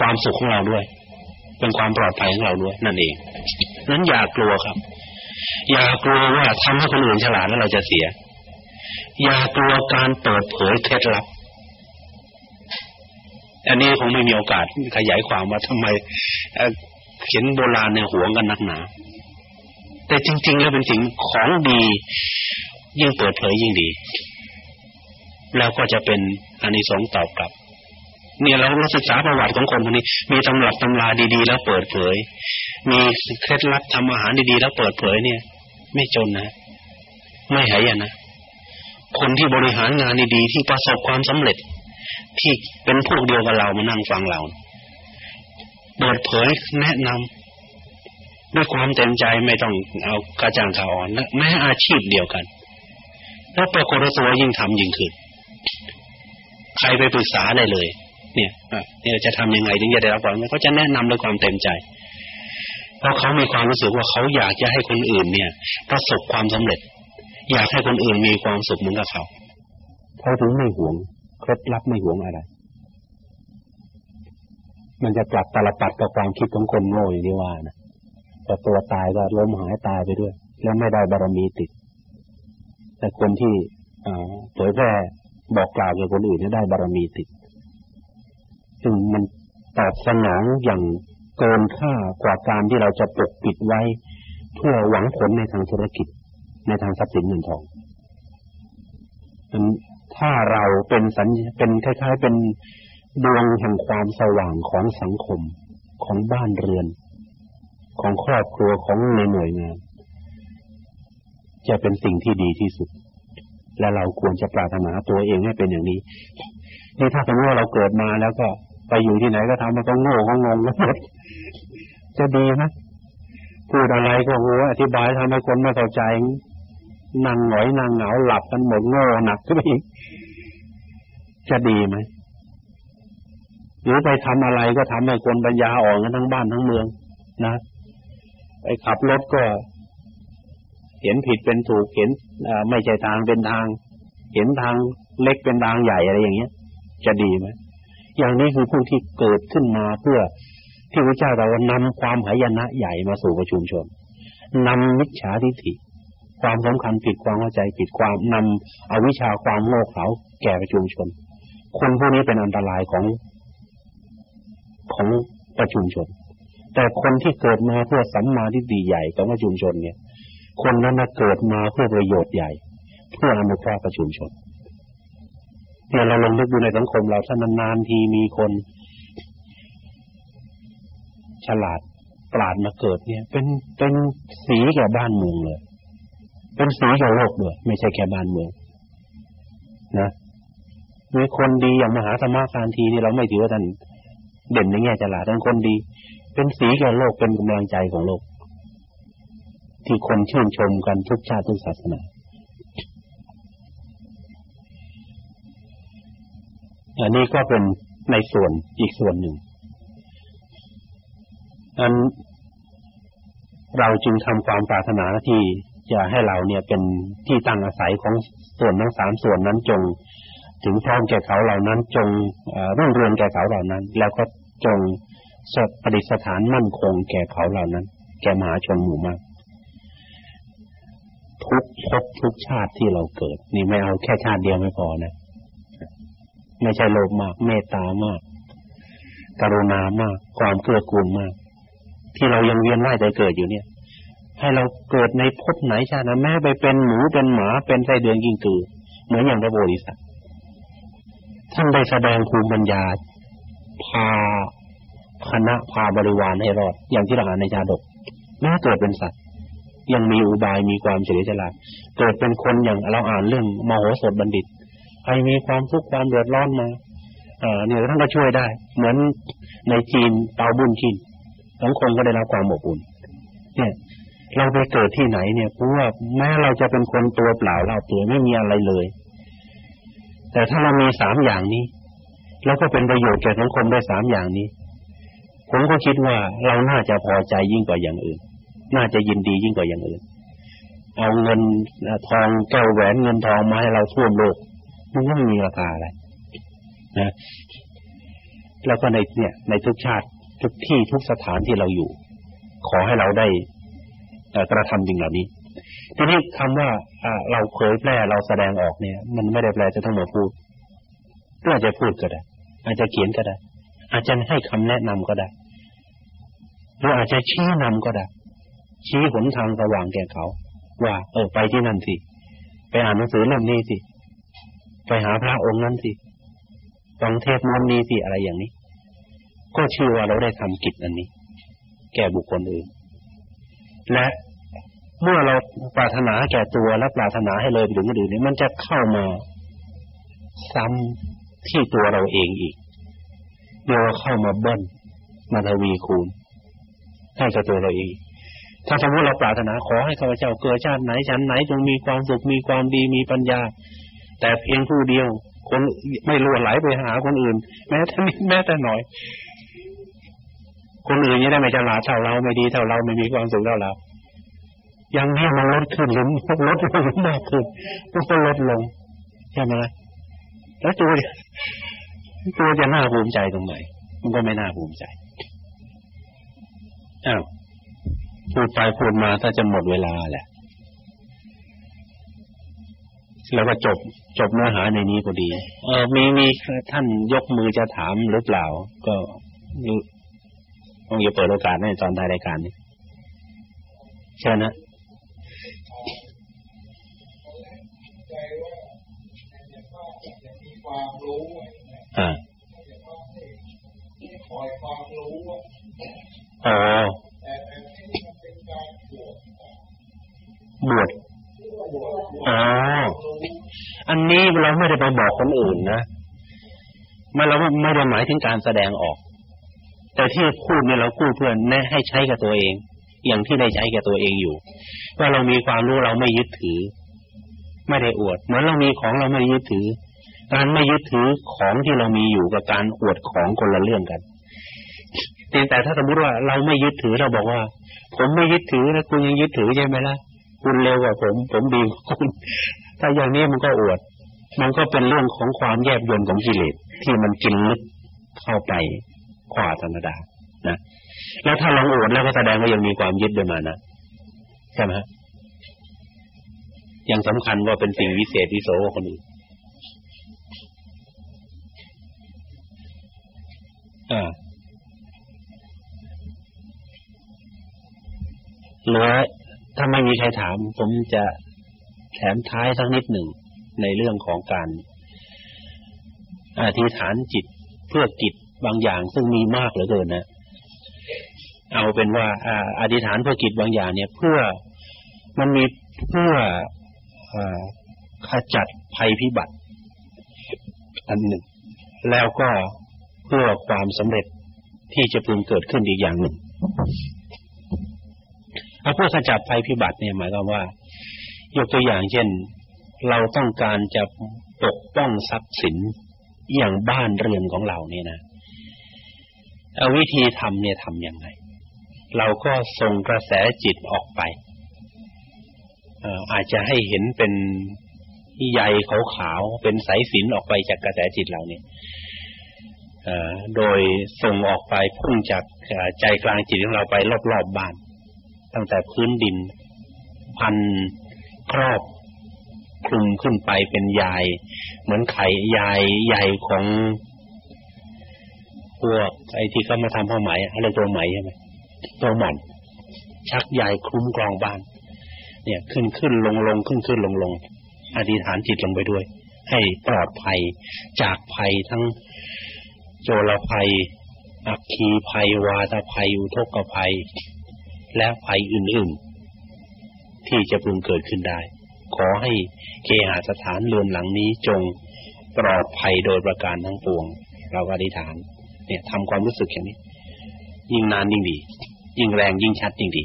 ความสุขของเราด้วย เป็นความปลอดภัยของเราด้วย นั่นเองนั้นอย่ากลัวครับ อย่ากลัวว่าทำให้คนอื่นฉลาดแล้วเราจะเสีย อย่ากลัวการเปิดเผยเคล็ดลับ อันนี้คงไม่มีโอกาสขยายความว่าทำไมเขียนโบราณในหัวกันนักหนา แต่จริง ๆ แล้วเป็นสิ่งของดียิ่งเปิดเผยยิ่งดี แล้วก็จะเป็นอานิสงส์ตอบกลับ เนี่ยเราเราศึกษาประวัติของคนคนนี้ มีตำรับตำราดีๆ แล้วเปิดเผย มีเคล็ดลับทำอาหารดีๆ แล้วเปิดเผยเนี่ย ไม่จนนะ ไม่หายนะคนที่บริหารงานดีๆ ที่ประสบความสำเร็จ ที่เป็นพวกเดียวกับเรามานั่งฟังเราเปิดเผยแนะนำด้วยความเต็มใจไม่ต้องเอากระจ่างข่าวอ่อนแม้อาชีพเดียวกัน แล้วปรากฏว่าตัวยิ่งทำยิ่งขึ้น ใครไปปรึกษาได้เลย เนี่ยเนี่ยจะทำยังไงถึงจะได้รับความเขาจะแนะนำด้วยความเต็มใจ เพราะเขามีความรู้สึกว่าเขาอยากจะให้คนอื่นเนี่ย ประสบความสำเร็จ อยากให้คนอื่นมีความสุขเหมือนกับเขาเขาถึงไม่หวงเคล็ดลับไม่หวงอะไร มันจะกลับตลปัดกับความคิดของคนโง่อย่างที่ว่านะแต่ตัวตายก็ล้มหายตายไปด้วย แล้วไม่ได้บารมีติด แต่คนที่เผยแพร่ บอกกล่าวแกับคนอื่นได้บารมีติดซึ่งมันตอบสนองอย่างเกินค่ากว่าการที่เราจะปกปิดไว้ เพื่อหวังผลในทางธุรกิจ ในทางทรัพย์สินเงินทองถ้าเราเป็นสัญเป็นคล้าย ๆ เป็นดวงแห่งความสว่างของสังคมของบ้านเรือน ของครอบครัวของในหน่วยงานจะเป็นสิ่งที่ดีที่สุด และเราควรจะปรารถนาตัวเองให้เป็นอย่างนี้นี่ถ้าสมมติว่าเราเกิดมาแล้วก็ไปอยู่ที่ไหนก็ทำมันก็โง่ก็งงก็หมดจะดีไหมพูดอะไรก็โหอธิบายทำให้คนไม่เข้าใจนั่งหงอยนั่งเหงาหลับกันหมดโง่หนักขึ้นไปอีกจะดีไหมหรือไปทำอะไรก็ทำให้คนปัญญาอ่อนกันทั้งบ้านทั้งเมือง นะ ไปขับรถก็ เห็นผิดเป็นถูกเห็น ไม่ใช่ทางเป็นทาง เห็นทางเล็กเป็นทางใหญ่อะไรอย่างเงี้ย จะดีไหมอย่างนี้คือผู้ที่เกิดขึ้นมาเพื่อที่พระเจ้าเรานำความหายนะใหญ่มาสู่ประชุมชนนำมิจฉาทิฏฐิความสำคัญผิดความเข้าใจผิดความนำเอวิชาความโง่เขลาแก่ประชุมชน คนพวกนี้เป็นอันตรายของของประชุมชน แต่คนที่เกิดมาเพื่อสัมมาทิฏฐิใหญ่ของประชุมชนเนี่ย คนนั้นเกิดมาเพื่อประโยชน์ใหญ่ เพื่ออนุเคราะห์ประชุมชนเนี่ยเราลองนึกดูในสังคมเราถ้านานๆทีมีคน ฉลาดปราดมาเกิดเนี่ย เป็นเป็นสีแก่บ้านเมืองเลย เป็นสีแก่โลกด้วยไม่ใช่แค่บ้านเมือง นะมีคนดีอย่างมหาธรรมคานทีนี่เราไม่ถือว่าท่านเด่นในแง่ฉลาดท่านคนดี เป็นสีแก่โลกเป็นกำลังใจของโลก ที่คนชื่นชมกันทุกชาติทุกศาสนาอันนี้ก็เป็นในส่วนอีกส่วนหนึ่งอันเราจึงทำความปรารถนาที่จะให้เราเนี่ยเป็นที่ตั้งอาศัยของส่วนทั้งสามส่วนนั้นจง ถึงพร้อมแก่เขาเหล่านั้นจงรุ่งเรืองแก่เขาเหล่านั้น แล้วก็จงสดประดิษฐานมั่นคงแก่เขาเหล่านั้น แก่มหาชนหมู่มาก ทุกภพทุกชาติที่เราเกิด นี่ไม่เอาแค่ชาติเดียวไม่พอนะไม่ใช่โลภมาก เมตตามาก กรุณามาก ความเกื้อกูลมาก ที่เรายังเวียนว่ายใจเกิดอยู่เนี่ย ให้เราเกิดในภพไหนชาตินั้นแม้ไปเป็นหมูเป็นหมาเป็นไส้เดือนกิงกือเหมือนอย่างพระโพธิสัตว์ท่านได้แสดงภูมิปัญญาพาคณะพาบริวารให้รอด อย่างที่เราอ่านในชาดกแม้เกิดเป็นสัตว์ ยังมีอุบายมีความเฉลียวฉลาดเกิดเป็นคนอย่างเราอ่านเรื่องมโหสถบัณฑิตใครมีความทุกข์ความเดือดร้อนมาเอ่อเนี่ยท่านก็ช่วยได้ เหมือนในจีนเตาบุญจีนสังคมก็ได้รับความอบอุ่นเนี่ยเราไปเกิดที่ไหนเนี่ยเพราะว่าแม้เราจะเป็นคนตัวเปล่าเราเปล่าไม่มีอะไรเลย แต่ถ้าเรามีสามอย่างนี้แล้วก็เป็นประโยชน์แก่สังคมได้สามอย่างนี้ ผมก็คิดว่าเราน่าจะพอใจยิ่งกว่าอย่างอื่น น่าจะยินดียิ่งกว่าอย่างอื่นเอาเงินทองแก้วแหวนเงินทองมาให้เราท่วมโลกมันไม่มีราคาอะไรนะแล้วก็ในเนี่ยในทุกชาติทุกที่ทุกสถานที่เราอยู่ ขอให้เราได้กระทำสิ่งเหล่านี้ทีนี้คำว่าเราเผยแพร่เราแสดงออกเนี่ย มันไม่ได้แปลจะทั้งหมดพูดก็อาจจะพูดก็ได้ อาจจะเขียนก็ได้ อาจจะให้คำแนะนำก็ได้หรืออาจจะชี้นำก็ได้ ชี้หนทางสว่างแก่เขา ว่า เออไปที่นั่นสิไปอ่านหนังสือเล่มนี้สิไปหาพระองค์นั้นสิฟังเทศมนนี้สิอะไรอย่างนี้ ก็ชื่อว่าเราได้ทำกิจอันนี้ แก่บุคคลอื่น และเมื่อเราปรารถนาแก่ตัวและปรารถนาให้เลยไปถึงคนอื่นนี่มันจะเข้ามาซ้ำที่ตัวเราเองอีกเดี๋ยวเข้ามาเบิ้ลมาทวีคูณให้กับตัวเราเอง ถ้าสมมติเราปรารถนาขอให้ข้าพเจ้าเกิดชาติไหนชั้นไหนจงมีความสุขมีความดีมีปัญญา แต่เพียงผู้เดียว คนไม่ล่วไหลไปหาคนอื่น แม้แต่นิดแม้แต่หน่อย คนอื่นยังได้ไม่ฉลาดเท่าเราไม่ดีเท่าเราไม่มีความสุขเท่าเรายังนี้มันลดขึ้นหรือลดลงมากขึ้นมันก็ลดลงใช่ไหมล่ะแล้วตัวตัวจะน่าภูมิใจตรงไหนมันก็ไม่น่าภูมิใจอ้าว พูดไปพูดมาถ้าจะหมดเวลาแหละแล้วก็จบจบเนื้อหาในนี้พอดี เออมีมีท่านยกมือจะถามหรือเปล่า ก็ต้องอย่าเปิดโอกาสให้ตอนท้ายรายการนี้เชิญนะอ่าอ๋อ บวชอ๋ออันนี้เราไม่ได้ไปบอกคนอื่นนะมันเราไม่ได้หมายถึงการแสดงออก แต่ที่พูดเนี่ยเราพูดเพื่อแนะให้ใช้กับตัวเอง อย่างที่ได้ใช้กับตัวเองอยู่ ว่าเรามีความรู้เราไม่ยึดถือ ไม่ได้อวด เหมือนเรามีของเราไม่ยึดถือ การไม่ยึดถือของที่เรามีอยู่กับการอวดของคนละเรื่องกันแต่ถ้าสมมติว่าเราไม่ยึดถือเราบอกว่า ผมไม่ยึดถือแล้วคุณยังยึดถือใช่ไหมล่ะ คุณเร็วกว่าผม ผมดีกว่าคุณถ้าอย่างนี้มันก็อวด มันก็เป็นเรื่องของความแยบยลของกิเลสที่มันกินลึกเข้าไปกว่าธรรมดา นะ แล้วถ้าเราอวดแล้วก็แสดงว่ายังมีความยึดด้วยมานะใช่ไหมยังสำคัญว่าเป็นสิ่งวิเศษวิโสคนอื่นอ่าเหลือ ถ้าไม่มีใครถาม ผมจะแถมท้ายสักนิดหนึ่งในเรื่องของการอธิษฐานจิตเพื่อกิจบางอย่างซึ่งมีมากเหลือเกินนะ เอาเป็นว่าอธิษฐานเพื่อกิจบางอย่างเนี่ย เพื่อมันมีเพื่อขจัดภัยพิบัติ อันหนึ่ง แล้วก็เพื่อความสำเร็จที่จะพึงเกิดขึ้นอีกอย่างหนึ่ง เอาเพื่อขจัดภัยพิบัติเนี่ยหมายความว่า ยกตัวอย่างเช่น เราต้องการจะปกป้องทรัพย์สินอย่างบ้านเรือนของเราเนี่ยนะเอาวิธีทำเนี่ยทำยังไง เราก็ส่งกระแสจิตออกไปอาจจะให้เห็นเป็นใยขาวๆเป็นสายสินออกไปจากกระแสจิตเราเนี่ยโดยส่งออกไปพุ่งจากใจกลางจิตของเราไปรอบๆบบ้าน ตั้งแต่พื้นดิน พันครอบคลุมขึ้นไปเป็นยายเหมือนไข่ยายใหญ่ของพวกไอ้ที่เขามาทำผ้าไหมอะไรตัวไหมใช่ไหมตัวหม่อนชักใหญ่คลุ้มกรองบ้าน เนี่ย ขึ้นขึ้นลงลงขึ้นขึ้นลงลงอธิษฐานจิตลงไปด้วย ให้ปลอดภัยจากภัยทั้งโจรภัย อักคีภัย วาตภัย อุทกภัย และภัยอื่นๆ ที่จะพึงเกิดขึ้นได้ ขอให้เคหสถานเรือนหลังนี้จงปลอดภัยโดยประการทั้งปวง เราก็อธิษฐาน เนี่ยทำความรู้สึกอย่างนี้ ยิ่งนานยิ่งดี ยิ่งแรงยิ่งชัดยิ่งดี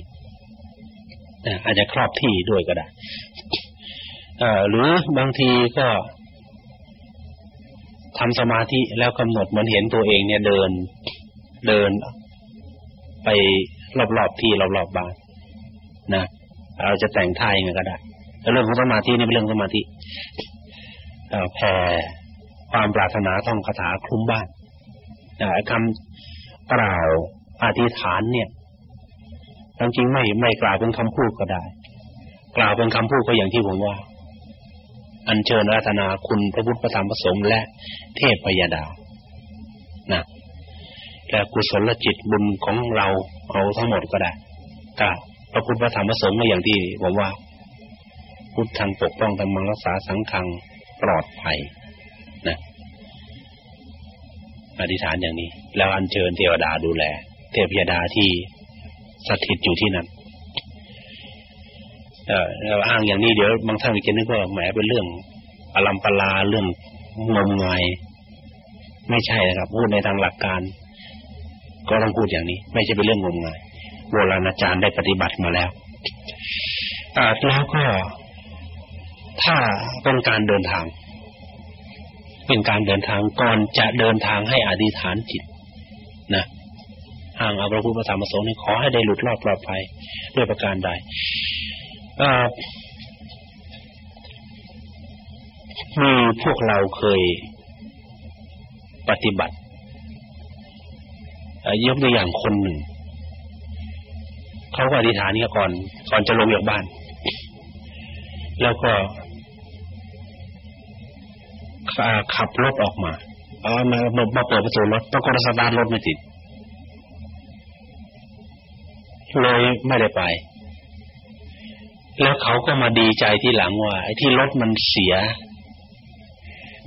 อาจจะครอบที่ด้วยก็ได้หรือบางทีก็ทำสมาธิแล้วกำหนดเหมือนเห็นตัวเองเนี่ยเดินเดินไป รอบๆที่รอบๆบ้านนะเราจะแต่งท่ายังไงก็ได้เรื่องของสมาธินี่เป็นเรื่องสมาธิแผ่ความปรารถนาท่องคาถาคลุ้มบ้านคำกล่าวอธิษฐานเนี่ยจริงไม่ไม่กล่าวเป็นคำพูดก็ได้ กล่าวเป็นคำพูดก็อย่างที่ผมว่า อัญเชิญรัตนาคุณพระพุทธพระธรรมพระสงฆ์และเทพพยาดานะ และกุศลจิตบุญของเราเอาทั้งหมดก็ได้กล่าวพระพุทธพระธรรมพระสงฆ์อย่างที่ผมว่า พุทธังปกป้องธรรมังรักษาสังฆังปลอดภัยนะอธิษฐานอย่างนี้ แล้วอัญเชิญเทวดาดูแล เทพยดาที่สถิตอยู่ที่นั่นเออเราอ้างอย่างนี้เดี๋ยวบางท่านจะนึกว่าแหมเป็นเรื่องอลัมปลาเรื่องงมงาย ไม่ใช่นะครับพูดในทางหลักการ ก็ต้องพูดอย่างนี้ ไม่ใช่เป็นเรื่องงมงายโบราณอาจารย์ได้ปฏิบัติมาแล้วแล้วก็ถ้าเป็นการเดินทาง เป็นการเดินทางก่อนจะเดินทางให้อธิษฐานจิตนะห่างเอาพระพุทธธรรมประสงค์นี้ขอให้ได้หลุดรอดปลอดภัยด้วยประการใดมีพวกเราเคยปฏิบัติ ยกตัวอย่างคนหนึ่งเขาก็อธิษฐานนี่ก่อนก่อนจะลงจากบ้าน แล้วก็ขับรถออกมาเอามามาเปิดประตูรถปรากฏสตาร์ทรถไม่ติดเลยไม่ได้ไป แล้วเขาก็มาดีใจที่หลังว่าไอ้ที่รถมันเสีย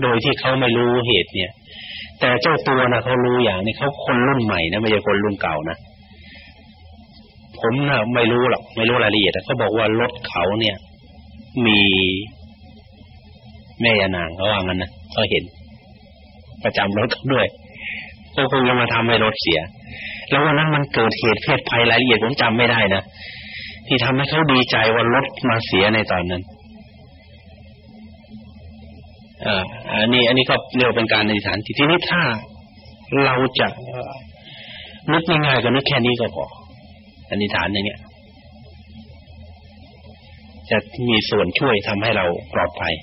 โดยที่เขาไม่รู้เหตุเนี่ย แต่เจ้าตัวนะเขารู้อย่างนี้เขาคนรุ่นใหม่นะไม่ใช่คนรุ่นเก่านะผมนะไม่รู้หรอกไม่รู้รายละเอียดแต่เขาบอกว่ารถเขาเนี่ย มีแม่ยานางเขาว่างั้นนะเขาเห็น ประจำรถเขาด้วยก็คงจะมาทำให้รถเสีย แล้ววันนั้นมันเกิดเหตุเพศภัยรายละเอียดผมจำไม่ได้นะที่ทำให้เขาดีใจว่ารถมาเสียในตอนนั้น อ่าอันนี้ อันนี้ก็เรียกเป็นการในฐานที่ทีนี้ถ้าเราจะนึกง่ายๆก็นึกแค่นี้ก็พออันนี้ฐานอย่างเนี้ยจะมีส่วนช่วยทำให้เราปลอดภัย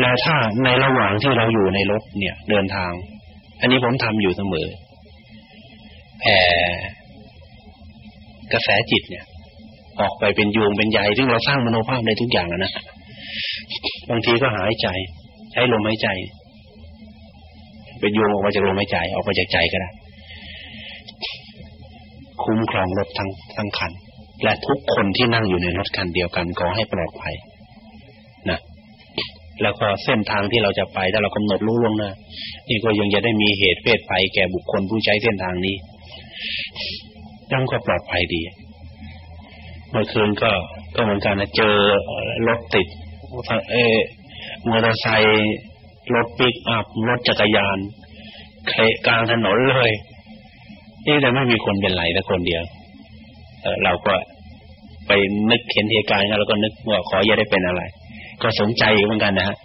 แล้วถ้าในระหว่างที่เราอยู่ในรถเนี่ย เดินทาง อันนี้ผมทำอยู่เสมอแผ่กระแสจิตเนี่ย ออกไปเป็นยวงเป็นใยซึ่งเราสร้างมโนภาพได้ทุกอย่างนะ บางทีก็หายใจ ใช้ลมหายใจเป็นยงออกมาจากลมหายใจออกมาจากใจก็ได้คุ้มครองรถทั้งทั้งคัน และทุกคนที่นั่งอยู่ในรถคันเดียวกันขอให้ปลอดภัยนะแล้วก็เส้นทางที่เราจะไปถ้าเรากำหนดรู้ล่วงหน้านี่ก็ยังจะได้มีเหตุเพศภัยแก่บุคคลผู้ใช้เส้นทางนี้ยังก็ปลอดภัยดีเมื่อคืนก็ก็เหมือนกันนะเจอรถติดเอ มอเตอร์ไซค์รถปิกอัพรถจักรยานเคลกลางถนนเลยนี่แต่ไม่มีคนเป็นไรแต่คนเดียวเเราก็ไปนึกเห็นเหตุการณ์แล้วก็นึกว่าขออย่าได้เป็นอะไร ก็สนใจเหมือนกันนะฮะ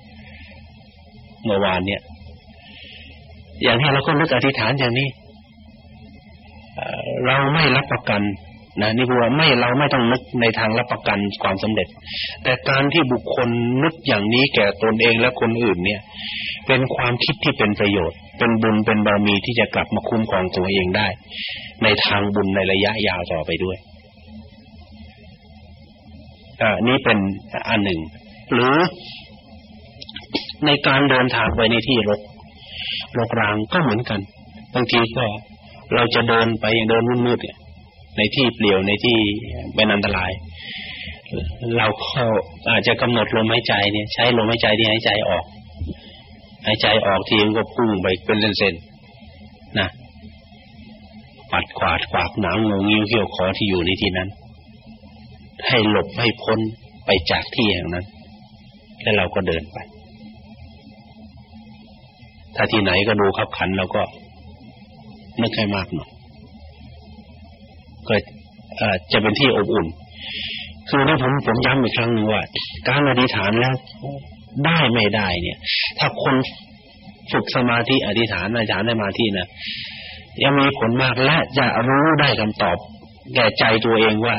เมื่อวานเนี่ย อย่างนี้เราก็นึกอธิษฐานอย่างนี้เราไม่รับประกัน นะนี่คือว่าไม่เราไม่ต้องนึกในทางรับประกันความสำเร็จ แต่การที่บุคคลนึกอย่างนี้แก่ตนเองและคนอื่นเนี่ย เป็นความคิดที่เป็นประโยชน์ เป็นบุญเป็นบารมีที่จะกลับมาคุ้มครองตัวเองได้ ในทางบุญในระยะยาวต่อไปด้วยอ่านี่เป็นอันหนึ่ง หรือในการเดินทางไปในที่รกรกรางก็เหมือนกันบางทีก็เราจะเดินไปอย่างเดินมืดๆเนี่ย ในที่เปลี่ยวในที่เป็นอันตราย เราก็อาจจะกำหนดลมหายใจเนี่ย ใช้ลมหายใจที่หายใจออกหายใจออกทีมันก็พุ่งไปเป็นเส้นๆนะปัดขวาดขวากหนังงงิ้วเขี้ยวคอที่อยู่ในที่นั้น ให้หลบให้พ้นไปจากที่แห่งนั้น แล้วเราก็เดินไป ถ้าที่ไหนก็ดูขับขันเราก็นึกให้มากหน่อย ก็จะเป็นที่อบอุ่น คือถ้าผมผมย้ำอีกครั้งหนึ่งว่า การอธิษฐานแล้วได้ไม่ได้เนี่ย ถ้าคนฝึกสมาธิอธิษฐานอธิษฐานได้มาที่นะยังมีผลมากและจะรู้ได้คำตอบ แก่ใจตัวเองว่า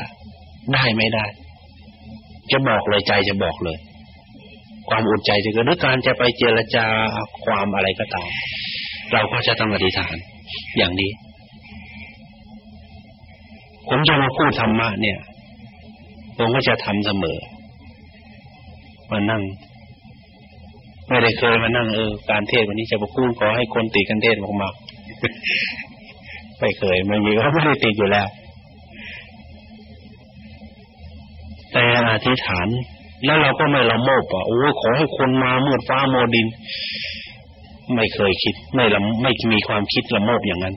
ได้ไม่ได้ จะบอกเลยใจจะบอกเลย ความอุ่นใจจะเกิดหรือการจะไปเจรจาความอะไรก็ตาม เราก็จะต้องอธิษฐานอย่างนี้ ผมจะมาพูดธรรมะเนี่ย ผมก็จะทำเสมอมานั่ง ไม่ได้เคยมานั่งเออการเทศวันนี้จะมาพูดขอให้คนติกันเทศมากๆไม่เคยไม่มีเขาไม่ได้ติดอยู่แล้ว แต่อธิษฐานแล้วเราก็ไม่ละโมบอะโอ้ขอให้คนมาเมื่อฟ้าโมดิน ไม่เคยคิด ไม่ละไม่มีความคิดละโมบอย่างนั้น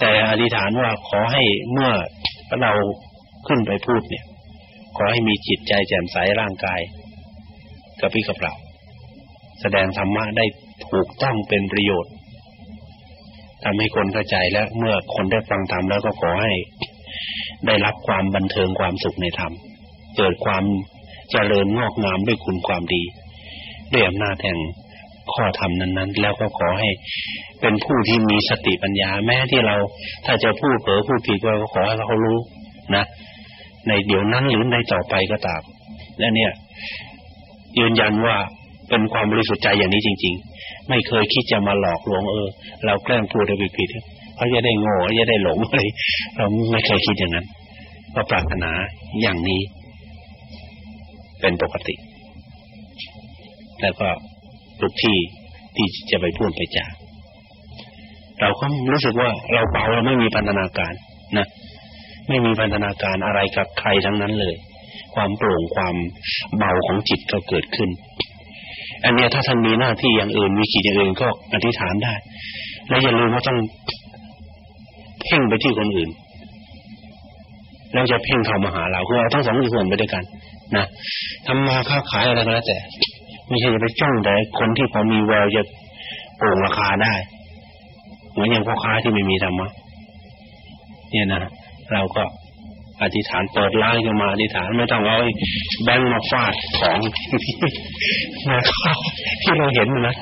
แต่อธิษฐานว่าขอให้เมื่อเราขึ้นไปพูดเนี่ย ขอให้มีจิตใจแจ่มใสร่างกายกระพี่กระเปล่าแสดงธรรมะได้ถูกต้องเป็นประโยชน์ทำให้คนเข้าใจแล้วเมื่อคนได้ฟังธรรมแล้วก็ขอให้ได้รับความบันเทิงความสุขในธรรม เกิดความเจริญงอกงามด้วยคุณความดีด้วยอำนาจแห่ง ข้อธรรมนั้นๆ แล้วก็ขอให้เป็นผู้ที่มีสติปัญญาแม้ที่เรา ถ้าจะพูดเผลอพูดผิดก็ขอให้เขารู้นะ ในเดี๋ยวนั้นหรือในต่อไปก็ตามและเนี่ย ยืนยันว่าเป็นความบริสุทธิ์ใจอย่างนี้จริง ๆ ไม่เคยคิดจะมาหลอกลวงเออ เราแกล้งพูดผิดผิดเขาจะได้โง่จะได้หลงอะไรเราไม่เคยคิดอย่างนั้นก็ปรารถนาอย่างนี้ เป็นปกติ แล้วก็ ทุกที่ที่จะไปพูดไปจาเราก็รู้สึกว่าเราเบาเราไม่มีพันธนาการนะไม่มีพันธนาการอะไรกับใครทั้งนั้นเลย ความโปร่งความเบาของจิตก็เกิดขึ้น อันเนี้ยถ้าท่านมีหน้าที่อย่างอื่นมีกิจอย่างอื่นก็อธิษฐานได้ และอย่าลืมว่าต้องเพ่งไปที่คนอื่นแล้วจะเพ่งเข้ามาหาเราคือเอาทั้งสองส่วนไปด้วยกัน นะทำมาค้าขายอะไรก็แล้วแต่ ไม่ใช่จะไปจ้องแต่คนที่พอมีแววจะโป่งราคาได้ เหมือนอย่างพ่อค้าที่ไม่มีธรรมะเนี่ยนะเราก็อธิษฐานเปิดร้านขึ้นมาอธิษฐานไม่ต้องเอาแบงค์มาฟาดของนะครับที่เราเห็นนะ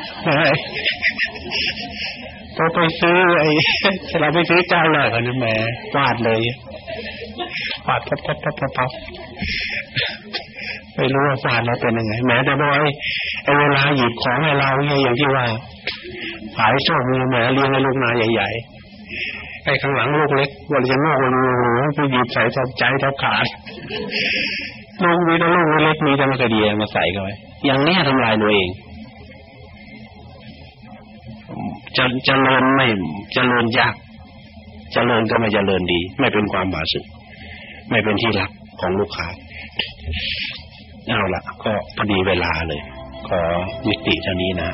พอไปซื้อไอ้เราไปซื้อเจ้าเลยคนนั้แหมฟาดเลย ฟาดพับพับพับพับไม่รู้ว่าฟาดแล้วเป็นยังไงแม้แต่บอกไอ้เวลาหยิบของให้เราเนี่ยอย่างที่ว่าขายชอบมีแหมเลี้ยงให้ลูกนาใหญ่ๆไอ้ข้างหลังลูกเล็กวันจะงอกวันโอ้โหไปหยิบใส่ทับใจทับขาดลูกมีแต่ลูกเล็กมีแต่มะเขือเดียมาใส่เข้าไปอย่างนี้ทำลายตัวเองจะจะเจริญไม่จะเจริญยาก เจริญก็ไม่จเจริญดี ไม่เป็นความบาสุไม่เป็นที่รักของลูกค้าเอาละก็พอดีเวลาเลย ขอยุติเท่านี้นะ